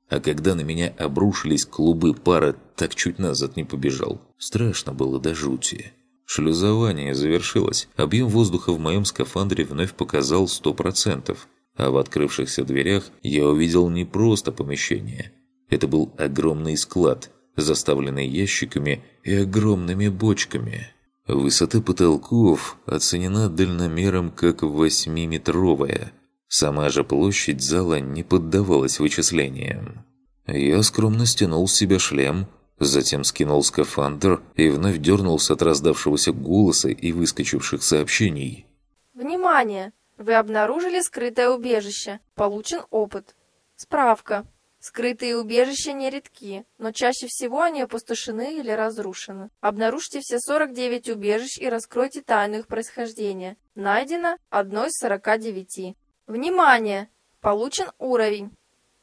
А когда на меня обрушились клубы пара, так чуть назад не побежал. Страшно было до жути. Шлюзование завершилось. Объем воздуха в моем скафандре вновь показал 100%. А в открывшихся дверях я увидел не просто помещение. Это был огромный склад, заставленный ящиками и огромными бочками. Высота потолков оценена дальномером как восьмиметровая. Сама же площадь зала не поддавалась вычислениям. Я скромно стянул с себя шлем, затем скинул скафандр и вновь дернулся от раздавшегося голоса и выскочивших сообщений. Внимание! Вы обнаружили скрытое убежище. Получен опыт. Справка. Скрытые убежища нередки, но чаще всего они опустошены или разрушены. Обнаружьте все 49 убежищ и раскройте тайну их происхождения. Найдено одно из 49. Внимание! Получен уровень.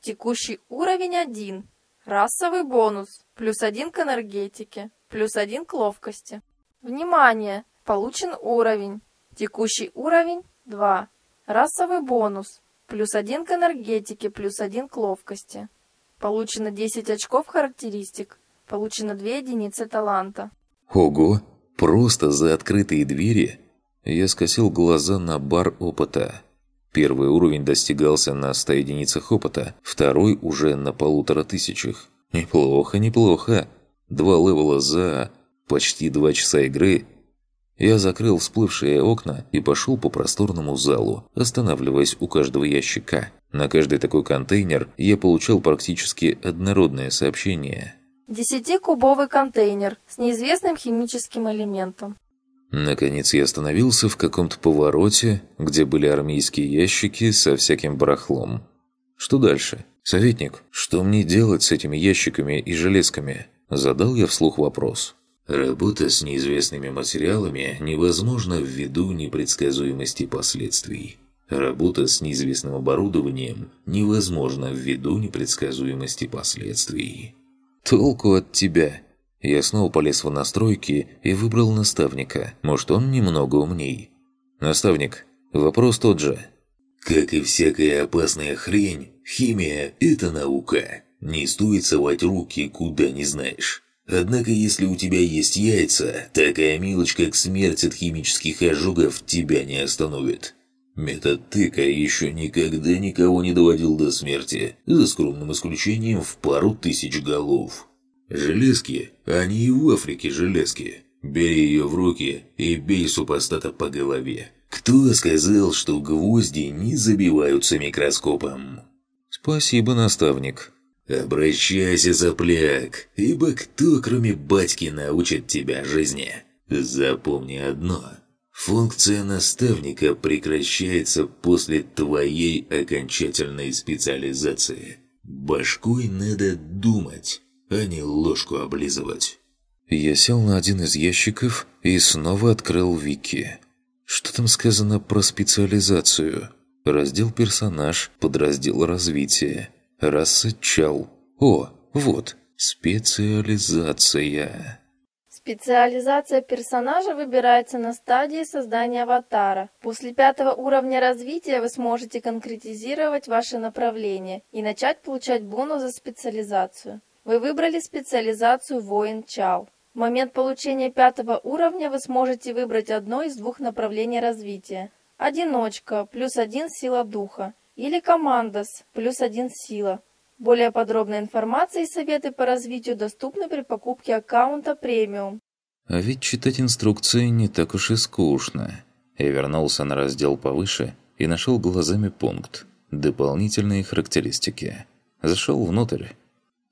Текущий уровень 1. Расовый бонус. Плюс 1 к энергетике. Плюс 1 к ловкости. Внимание! Получен уровень. Текущий уровень 2. Расовый бонус. Плюс один к энергетике, плюс один к ловкости. Получено 10 очков характеристик. Получено 2 единицы таланта. Ого! Просто за открытые двери? Я скосил глаза на бар опыта. Первый уровень достигался на 100 единицах опыта, второй уже на полутора тысячах. Неплохо, неплохо. Два левела за почти два часа игры я закрыл всплывшие окна и пошел по просторному залу, останавливаясь у каждого ящика. На каждый такой контейнер я получал практически однородное сообщение. Десятикубовый контейнер с неизвестным химическим элементом. Наконец я остановился в каком-то повороте, где были армейские ящики со всяким барахлом. Что дальше? «Советник, что мне делать с этими ящиками и железками?» Задал я вслух вопрос. Работа с неизвестными материалами невозможна ввиду непредсказуемости последствий. Работа с неизвестным оборудованием невозможна ввиду непредсказуемости последствий. Толку от тебя. Я снова полез в настройки и выбрал наставника. Может, он немного умней. Наставник, вопрос тот же. Как и всякая опасная хрень, химия – это наука. Не стоит совать руки, куда не знаешь. Однако, если у тебя есть яйца, такая милочь, как смерть от химических ожогов, тебя не остановит. Метод тыка еще никогда никого не доводил до смерти, за скромным исключением в пару тысяч голов. Железки, они и в Африке железки. Бери ее в руки и бей супостата по голове. Кто сказал, что гвозди не забиваются микроскопом? Спасибо, наставник. «Обращайся, запляк, ибо кто, кроме батьки, научит тебя жизни? Запомни одно. Функция наставника прекращается после твоей окончательной специализации. Башкой надо думать, а не ложку облизывать». Я сел на один из ящиков и снова открыл Вики. Что там сказано про специализацию? Раздел «Персонаж», подраздел «Развитие». Раса Чал. О, вот, специализация. Специализация персонажа выбирается на стадии создания аватара. После пятого уровня развития вы сможете конкретизировать ваше направление и начать получать бонус за специализацию. Вы выбрали специализацию воин Чал. В момент получения пятого уровня вы сможете выбрать одно из двух направлений развития. Одиночка, плюс один сила духа. Или командос, плюс один сила. Более подробная информация и советы по развитию доступны при покупке аккаунта премиум. А ведь читать инструкции не так уж и скучно. Я вернулся на раздел повыше и нашел глазами пункт «Дополнительные характеристики». Зашел внутрь.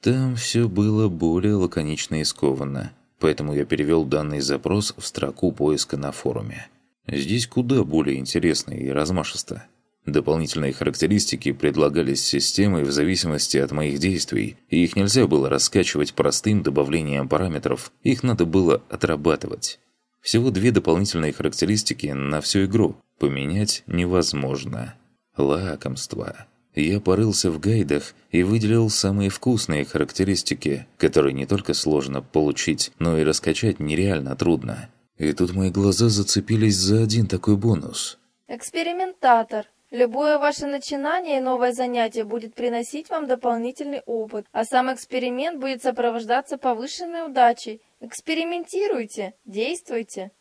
Там все было более лаконично и скованно, поэтому я перевел данный запрос в строку поиска на форуме. Здесь куда более интересно и размашисто. Дополнительные характеристики предлагались системой в зависимости от моих действий, и их нельзя было раскачивать простым добавлением параметров, их надо было отрабатывать. Всего две дополнительные характеристики на всю игру. Поменять невозможно. Лакомство. Я порылся в гайдах и выделил самые вкусные характеристики, которые не только сложно получить, но и раскачать нереально трудно. И тут мои глаза зацепились за один такой бонус. Экспериментатор. Любое ваше начинание и новое занятие будет приносить вам дополнительный опыт, а сам эксперимент будет сопровождаться повышенной удачей. Экспериментируйте, действуйте.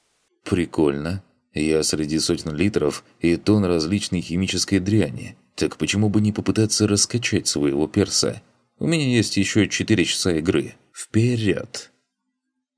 Прикольно. Я среди сотен литров и тонн различной химической дряни. Так почему бы не попытаться раскачать своего перса? У меня есть еще 4 часа игры. Вперед!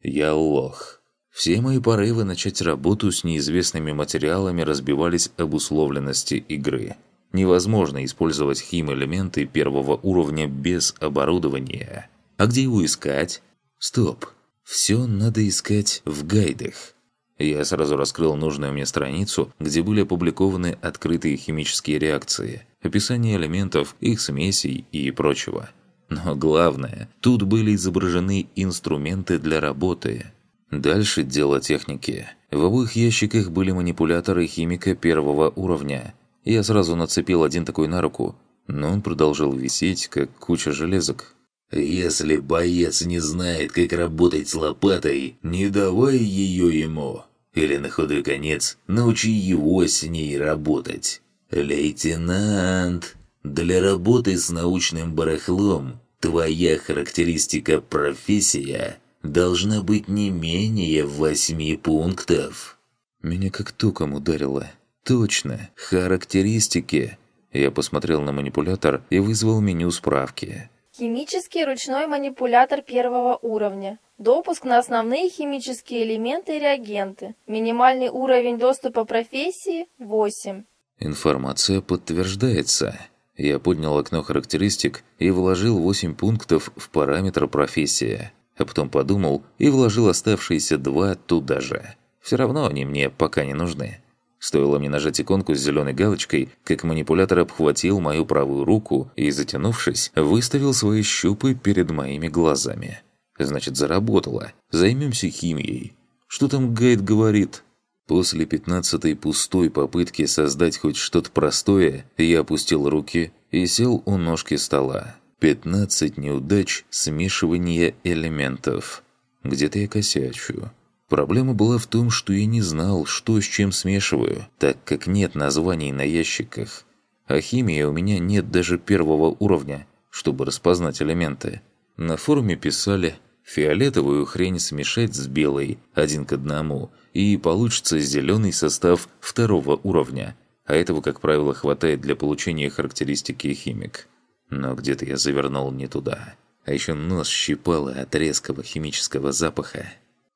Я лох. Все мои порывы начать работу с неизвестными материалами разбивались об условленности игры. Невозможно использовать хим-элементы первого уровня без оборудования. А где его искать? Стоп. Все надо искать в гайдах. Я сразу раскрыл нужную мне страницу, где были опубликованы открытые химические реакции, описание элементов, их смесей и прочего. Но главное, тут были изображены инструменты для работы – Дальше дело техники. В обоих ящиках были манипуляторы химика первого уровня. Я сразу нацепил один такой на руку, но он продолжал висеть, как куча железок. «Если боец не знает, как работать с лопатой, не давай ее ему. Или на худой конец научи его с ней работать. Лейтенант, для работы с научным барахлом твоя характеристика профессия – должна быть не менее восьми пунктов. Меня как током ударило. Точно, характеристики. Я посмотрел на манипулятор и вызвал меню справки. Химический ручной манипулятор первого уровня. Допуск на основные химические элементы и реагенты. Минимальный уровень доступа профессии – 8. Информация подтверждается. Я поднял окно характеристик и вложил 8 пунктов в параметр профессия а потом подумал и вложил оставшиеся два туда же. Все равно они мне пока не нужны. Стоило мне нажать иконку с зеленой галочкой, как манипулятор обхватил мою правую руку и, затянувшись, выставил свои щупы перед моими глазами. Значит, заработало. Займемся химией. Что там гайд говорит? После пятнадцатой пустой попытки создать хоть что-то простое, я опустил руки и сел у ножки стола. 15 неудач смешивания элементов. Где-то я косячу. Проблема была в том, что я не знал, что с чем смешиваю, так как нет названий на ящиках. А химии у меня нет даже первого уровня, чтобы распознать элементы. На форуме писали «фиолетовую хрень смешать с белой, один к одному, и получится зеленый состав второго уровня». А этого, как правило, хватает для получения характеристики химик. Но где-то я завернул не туда. А еще нос щипало от резкого химического запаха.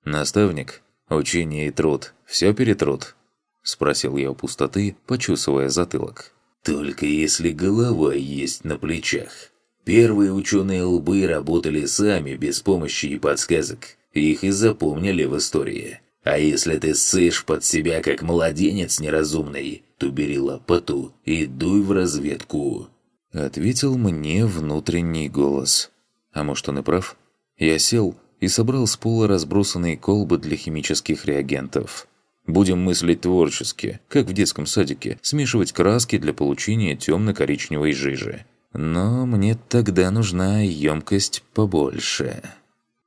«Наставник, учение и труд – все перетрут?» – спросил я у пустоты, почувствуя затылок. «Только если голова есть на плечах. Первые ученые лбы работали сами, без помощи и подсказок. Их и запомнили в истории. А если ты ссышь под себя, как младенец неразумный, то бери лопату и дуй в разведку». Ответил мне внутренний голос. А может он и прав? Я сел и собрал с пола разбросанные колбы для химических реагентов. Будем мыслить творчески, как в детском садике, смешивать краски для получения темно-коричневой жижи. Но мне тогда нужна емкость побольше.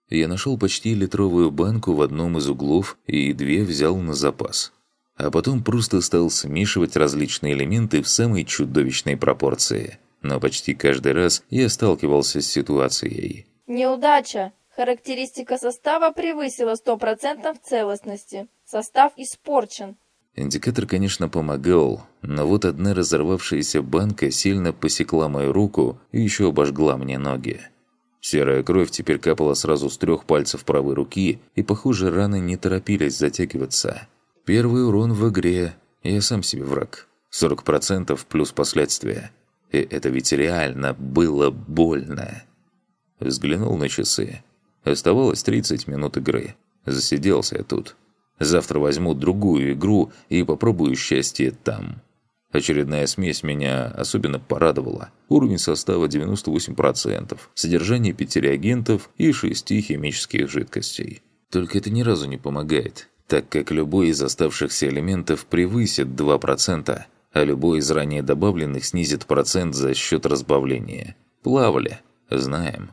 Я нашел почти литровую банку в одном из углов и две взял на запас. А потом просто стал смешивать различные элементы в самой чудовищной пропорции – но почти каждый раз я сталкивался с ситуацией. Неудача! Характеристика состава превысила 100% целостности. Состав испорчен. Индикатор, конечно, помогал, но вот одна разорвавшаяся банка сильно посекла мою руку и еще обожгла мне ноги. Серая кровь теперь капала сразу с трех пальцев правой руки, и, похоже, раны не торопились затягиваться. Первый урон в игре. Я сам себе враг. 40% плюс последствия. И это ведь реально было больно. Взглянул на часы. Оставалось 30 минут игры. Засиделся я тут. Завтра возьму другую игру и попробую счастье там. Очередная смесь меня особенно порадовала. Уровень состава 98%, содержание 5 реагентов и 6 химических жидкостей. Только это ни разу не помогает, так как любой из оставшихся элементов превысит 2%, а любой из ранее добавленных снизит процент за счет разбавления. Плавали, знаем.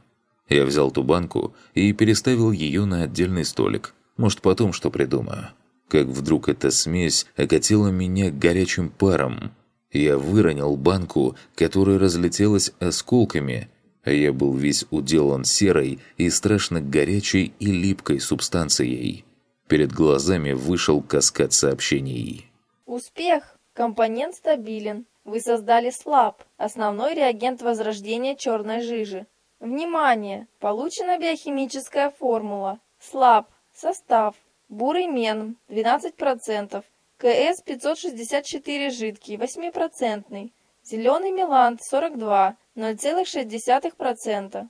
Я взял ту банку и переставил ее на отдельный столик. Может, потом что придумаю. Как вдруг эта смесь окатила меня горячим паром. Я выронил банку, которая разлетелась осколками, а я был весь уделан серой и страшно горячей и липкой субстанцией. Перед глазами вышел каскад сообщений. Успех! Компонент стабилен. Вы создали слаб, основной реагент возрождения черной жижи. Внимание! Получена биохимическая формула. Слаб. Состав. Бурый мен 12%. КС 564 жидкий 8%. Зеленый мелант 42 0,6%.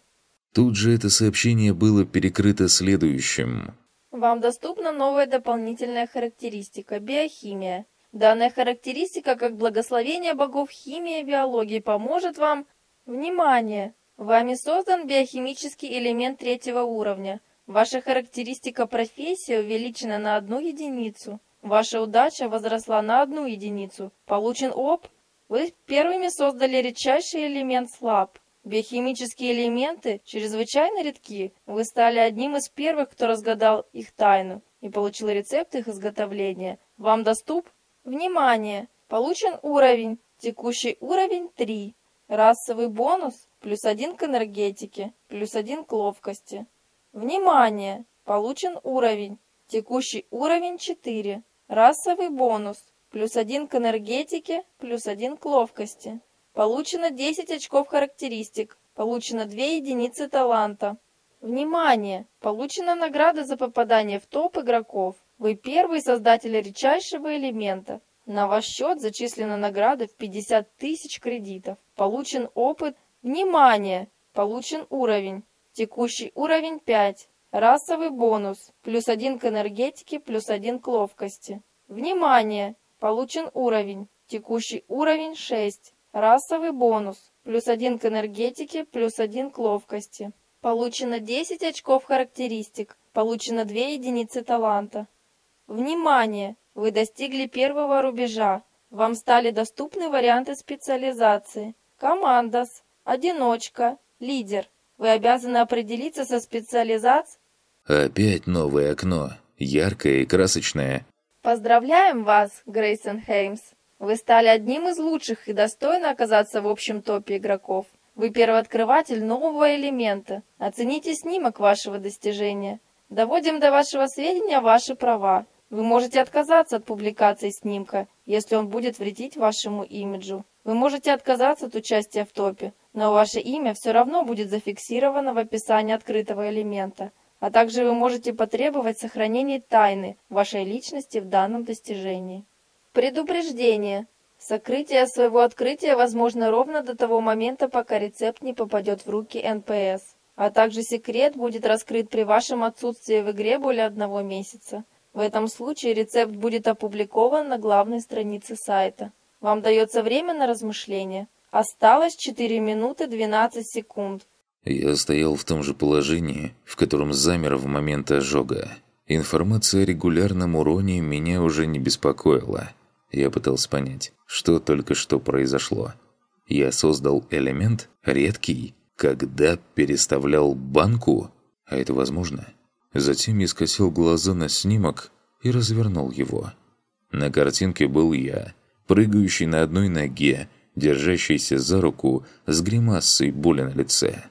Тут же это сообщение было перекрыто следующим. Вам доступна новая дополнительная характеристика – биохимия. Данная характеристика, как благословение богов химии и биологии, поможет вам... Внимание! Вами создан биохимический элемент третьего уровня. Ваша характеристика профессия увеличена на одну единицу. Ваша удача возросла на одну единицу. Получен оп. Вы первыми создали редчайший элемент слаб. Биохимические элементы чрезвычайно редки. Вы стали одним из первых, кто разгадал их тайну и получил рецепт их изготовления. Вам доступ? Внимание! Получен уровень. Текущий уровень 3. Расовый бонус плюс один к энергетике, плюс один к ловкости. Внимание! Получен уровень. Текущий уровень 4. Расовый бонус. Плюс один к энергетике, плюс один к ловкости. Получено 10 очков характеристик. Получено 2 единицы таланта. Внимание! Получена награда за попадание в топ игроков. Вы первый создатель редчайшего элемента. На ваш счет зачислена награда в 50 тысяч кредитов. Получен опыт. Внимание! Получен уровень. Текущий уровень 5. Расовый бонус. Плюс 1 к энергетике, плюс 1 к ловкости. Внимание! Получен уровень. Текущий уровень 6. Расовый бонус. Плюс 1 к энергетике, плюс 1 к ловкости. Получено 10 очков характеристик. Получено 2 единицы таланта. Внимание! Вы достигли первого рубежа. Вам стали доступны варианты специализации. Командос, одиночка, лидер. Вы обязаны определиться со специализацией. Опять новое окно. Яркое и красочное. Поздравляем вас, Грейсон Хеймс. Вы стали одним из лучших и достойны оказаться в общем топе игроков. Вы первооткрыватель нового элемента. Оцените снимок вашего достижения. Доводим до вашего сведения ваши права. Вы можете отказаться от публикации снимка, если он будет вредить вашему имиджу. Вы можете отказаться от участия в топе, но ваше имя все равно будет зафиксировано в описании открытого элемента, а также вы можете потребовать сохранения тайны вашей личности в данном достижении. Предупреждение. Сокрытие своего открытия возможно ровно до того момента, пока рецепт не попадет в руки НПС. А также секрет будет раскрыт при вашем отсутствии в игре более одного месяца. В этом случае рецепт будет опубликован на главной странице сайта. Вам дается время на размышление. Осталось 4 минуты 12 секунд. Я стоял в том же положении, в котором замер в момент ожога. Информация о регулярном уроне меня уже не беспокоила. Я пытался понять, что только что произошло. Я создал элемент редкий, когда переставлял банку, а это возможно. Затем я скосил глаза на снимок и развернул его. На картинке был я, прыгающий на одной ноге, держащийся за руку с гримасой боли на лице.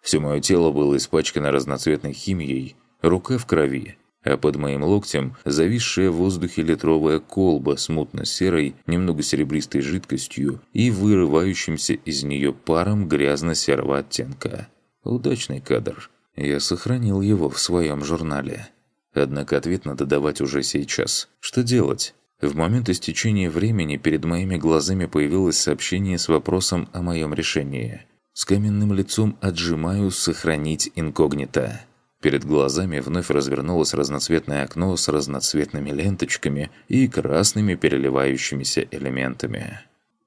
Все мое тело было испачкано разноцветной химией, рука в крови, а под моим локтем зависшая в воздухе литровая колба с мутно-серой, немного серебристой жидкостью и вырывающимся из нее паром грязно-серого оттенка. Удачный кадр. Я сохранил его в своем журнале. Однако ответ надо давать уже сейчас. Что делать? В момент истечения времени перед моими глазами появилось сообщение с вопросом о моем решении. С каменным лицом отжимаю «Сохранить инкогнито». Перед глазами вновь развернулось разноцветное окно с разноцветными ленточками и красными переливающимися элементами.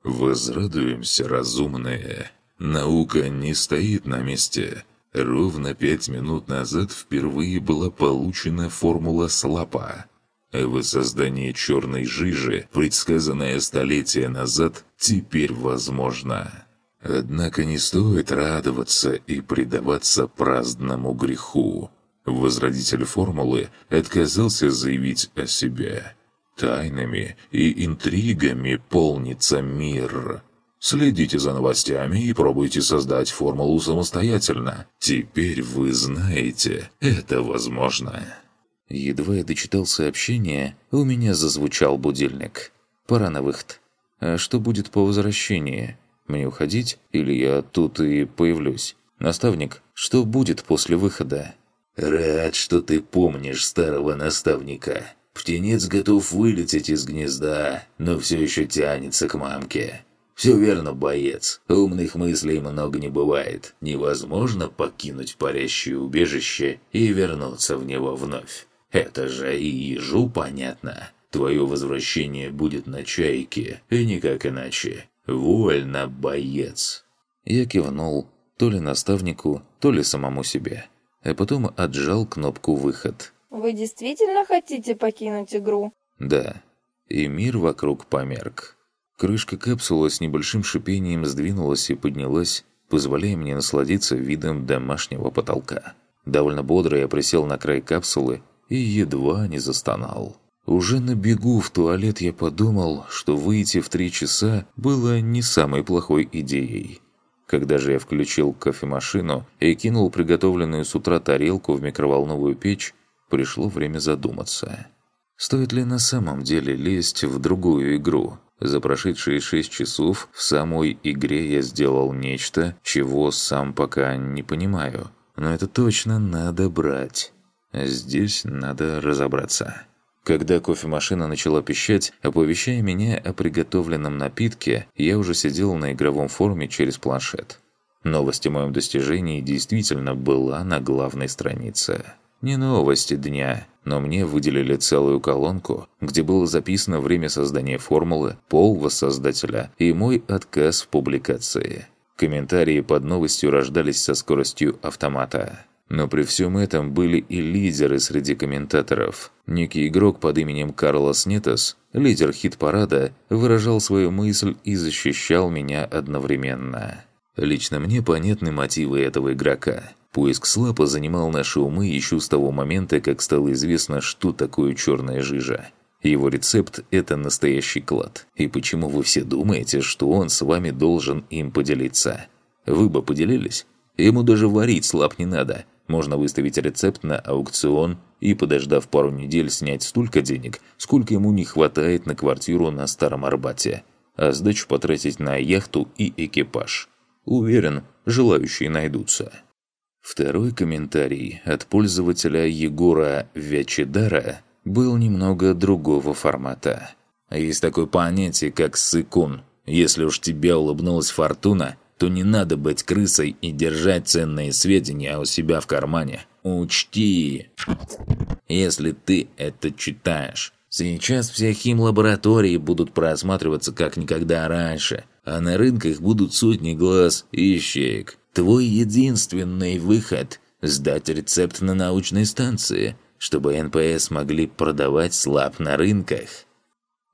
«Возрадуемся, разумные. Наука не стоит на месте. Ровно пять минут назад впервые была получена формула Слапа. Воссоздание черной жижи, предсказанное столетия назад, теперь возможно. Однако не стоит радоваться и предаваться праздному греху. Возродитель формулы отказался заявить о себе. Тайнами и интригами полнится мир. Следите за новостями и пробуйте создать формулу самостоятельно. Теперь вы знаете, это возможно. Едва я дочитал сообщение, у меня зазвучал будильник. Пора на выход. А что будет по возвращении? Мне уходить или я тут и появлюсь? Наставник, что будет после выхода? Рад, что ты помнишь старого наставника. Птенец готов вылететь из гнезда, но все еще тянется к мамке. «Все верно, боец. Умных мыслей много не бывает. Невозможно покинуть парящее убежище и вернуться в него вновь. Это же и ежу понятно. Твое возвращение будет на чайке, и никак иначе. Вольно, боец!» Я кивнул то ли наставнику, то ли самому себе. А потом отжал кнопку «Выход». Вы действительно хотите покинуть игру? Да. И мир вокруг померк. Крышка капсулы с небольшим шипением сдвинулась и поднялась, позволяя мне насладиться видом домашнего потолка. Довольно бодро я присел на край капсулы и едва не застонал. Уже на бегу в туалет я подумал, что выйти в три часа было не самой плохой идеей. Когда же я включил кофемашину и кинул приготовленную с утра тарелку в микроволновую печь, пришло время задуматься. Стоит ли на самом деле лезть в другую игру? За прошедшие шесть часов в самой игре я сделал нечто, чего сам пока не понимаю. Но это точно надо брать. Здесь надо разобраться. Когда кофемашина начала пищать, оповещая меня о приготовленном напитке, я уже сидел на игровом форуме через планшет. Новость о моем достижении действительно была на главной странице. Не новости дня, но мне выделили целую колонку, где было записано время создания формулы, пол воссоздателя и мой отказ в публикации. Комментарии под новостью рождались со скоростью автомата. Но при всем этом были и лидеры среди комментаторов. Некий игрок под именем Карлос Нетос, лидер хит-парада, выражал свою мысль и защищал меня одновременно. Лично мне понятны мотивы этого игрока. Поиск слапа занимал наши умы еще с того момента, как стало известно, что такое черная жижа. Его рецепт – это настоящий клад. И почему вы все думаете, что он с вами должен им поделиться? Вы бы поделились? Ему даже варить слаб не надо. Можно выставить рецепт на аукцион и, подождав пару недель, снять столько денег, сколько ему не хватает на квартиру на Старом Арбате, а сдачу потратить на яхту и экипаж. Уверен, желающие найдутся. Второй комментарий от пользователя Егора Вячедара был немного другого формата. Есть такое понятие, как сыкун. Если уж тебе улыбнулась фортуна, то не надо быть крысой и держать ценные сведения у себя в кармане. Учти, если ты это читаешь. Сейчас все химлаборатории будут просматриваться как никогда раньше, а на рынках будут сотни глаз и ищеек. Твой единственный выход – сдать рецепт на научной станции, чтобы НПС могли продавать слаб на рынках.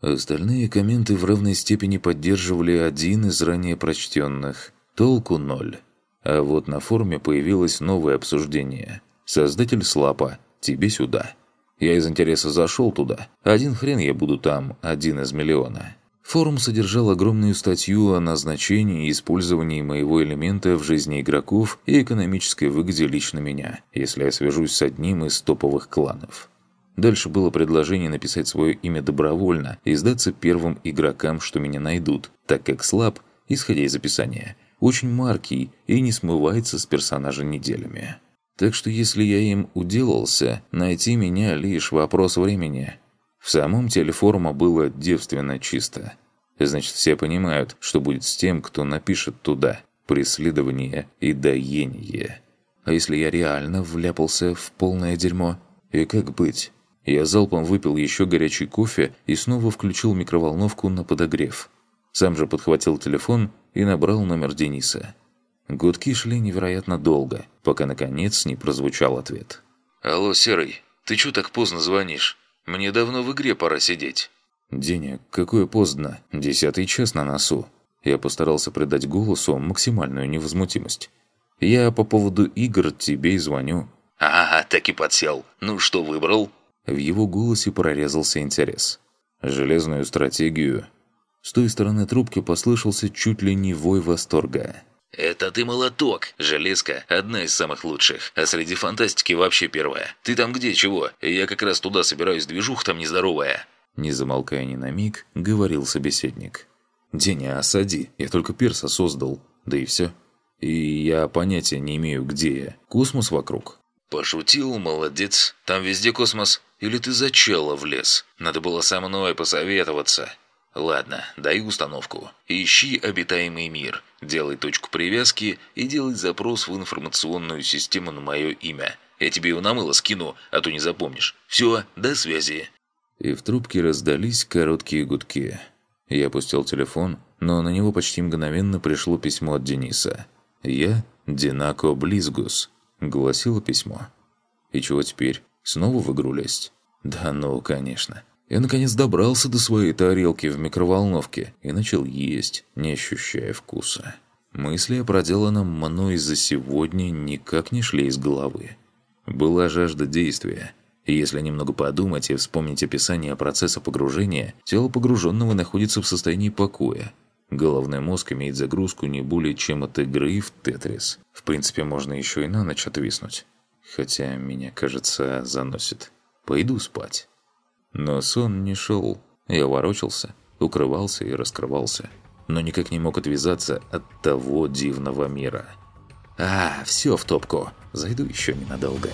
Остальные комменты в равной степени поддерживали один из ранее прочтенных. Толку ноль. А вот на форуме появилось новое обсуждение. Создатель слапа, тебе сюда. Я из интереса зашел туда. Один хрен я буду там, один из миллиона. Форум содержал огромную статью о назначении и использовании моего элемента в жизни игроков и экономической выгоде лично меня, если я свяжусь с одним из топовых кланов. Дальше было предложение написать свое имя добровольно и сдаться первым игрокам, что меня найдут, так как слаб, исходя из описания, очень маркий и не смывается с персонажа неделями. Так что если я им уделался, найти меня лишь вопрос времени. В самом теле форума было девственно чисто. Значит, все понимают, что будет с тем, кто напишет туда «преследование и доение». А если я реально вляпался в полное дерьмо? И как быть? Я залпом выпил еще горячий кофе и снова включил микроволновку на подогрев. Сам же подхватил телефон и набрал номер Дениса. Гудки шли невероятно долго, пока наконец не прозвучал ответ. «Алло, Серый, ты чё так поздно звонишь? Мне давно в игре пора сидеть». «Деня, какое поздно. Десятый час на носу». Я постарался придать голосу максимальную невозмутимость. «Я по поводу игр тебе и звоню». «Ага, так и подсел. Ну что выбрал?» В его голосе прорезался интерес. «Железную стратегию». С той стороны трубки послышался чуть ли не вой восторга. «Это ты молоток! Железка – одна из самых лучших, а среди фантастики вообще первая. Ты там где, чего? Я как раз туда собираюсь, движух там нездоровая». Не замолкая ни на миг, говорил собеседник. «Деня, осади, я только перса создал, да и все. И я понятия не имею, где я. Космос вокруг». «Пошутил, молодец. Там везде космос. Или ты зачало влез? Надо было со мной посоветоваться». Ладно, даю установку. Ищи обитаемый мир, делай точку привязки и делай запрос в информационную систему на мое имя. Я тебе его намыло скину, а то не запомнишь. Все, до связи. И в трубке раздались короткие гудки. Я опустил телефон, но на него почти мгновенно пришло письмо от Дениса. «Я Динако Близгус», — гласило письмо. «И чего теперь? Снова в игру лезть?» «Да ну, конечно». Я наконец добрался до своей тарелки в микроволновке и начал есть, не ощущая вкуса. Мысли о проделанном мной за сегодня никак не шли из головы. Была жажда действия. Если немного подумать и вспомнить описание процесса погружения, тело погруженного находится в состоянии покоя. Головной мозг имеет загрузку не более чем от игры в Тетрис. В принципе, можно еще и на ночь отвиснуть. Хотя меня, кажется, заносит. Пойду спать. Но сон не шел. Я ворочался, укрывался и раскрывался. Но никак не мог отвязаться от того дивного мира. А, все в топку. Зайду еще ненадолго.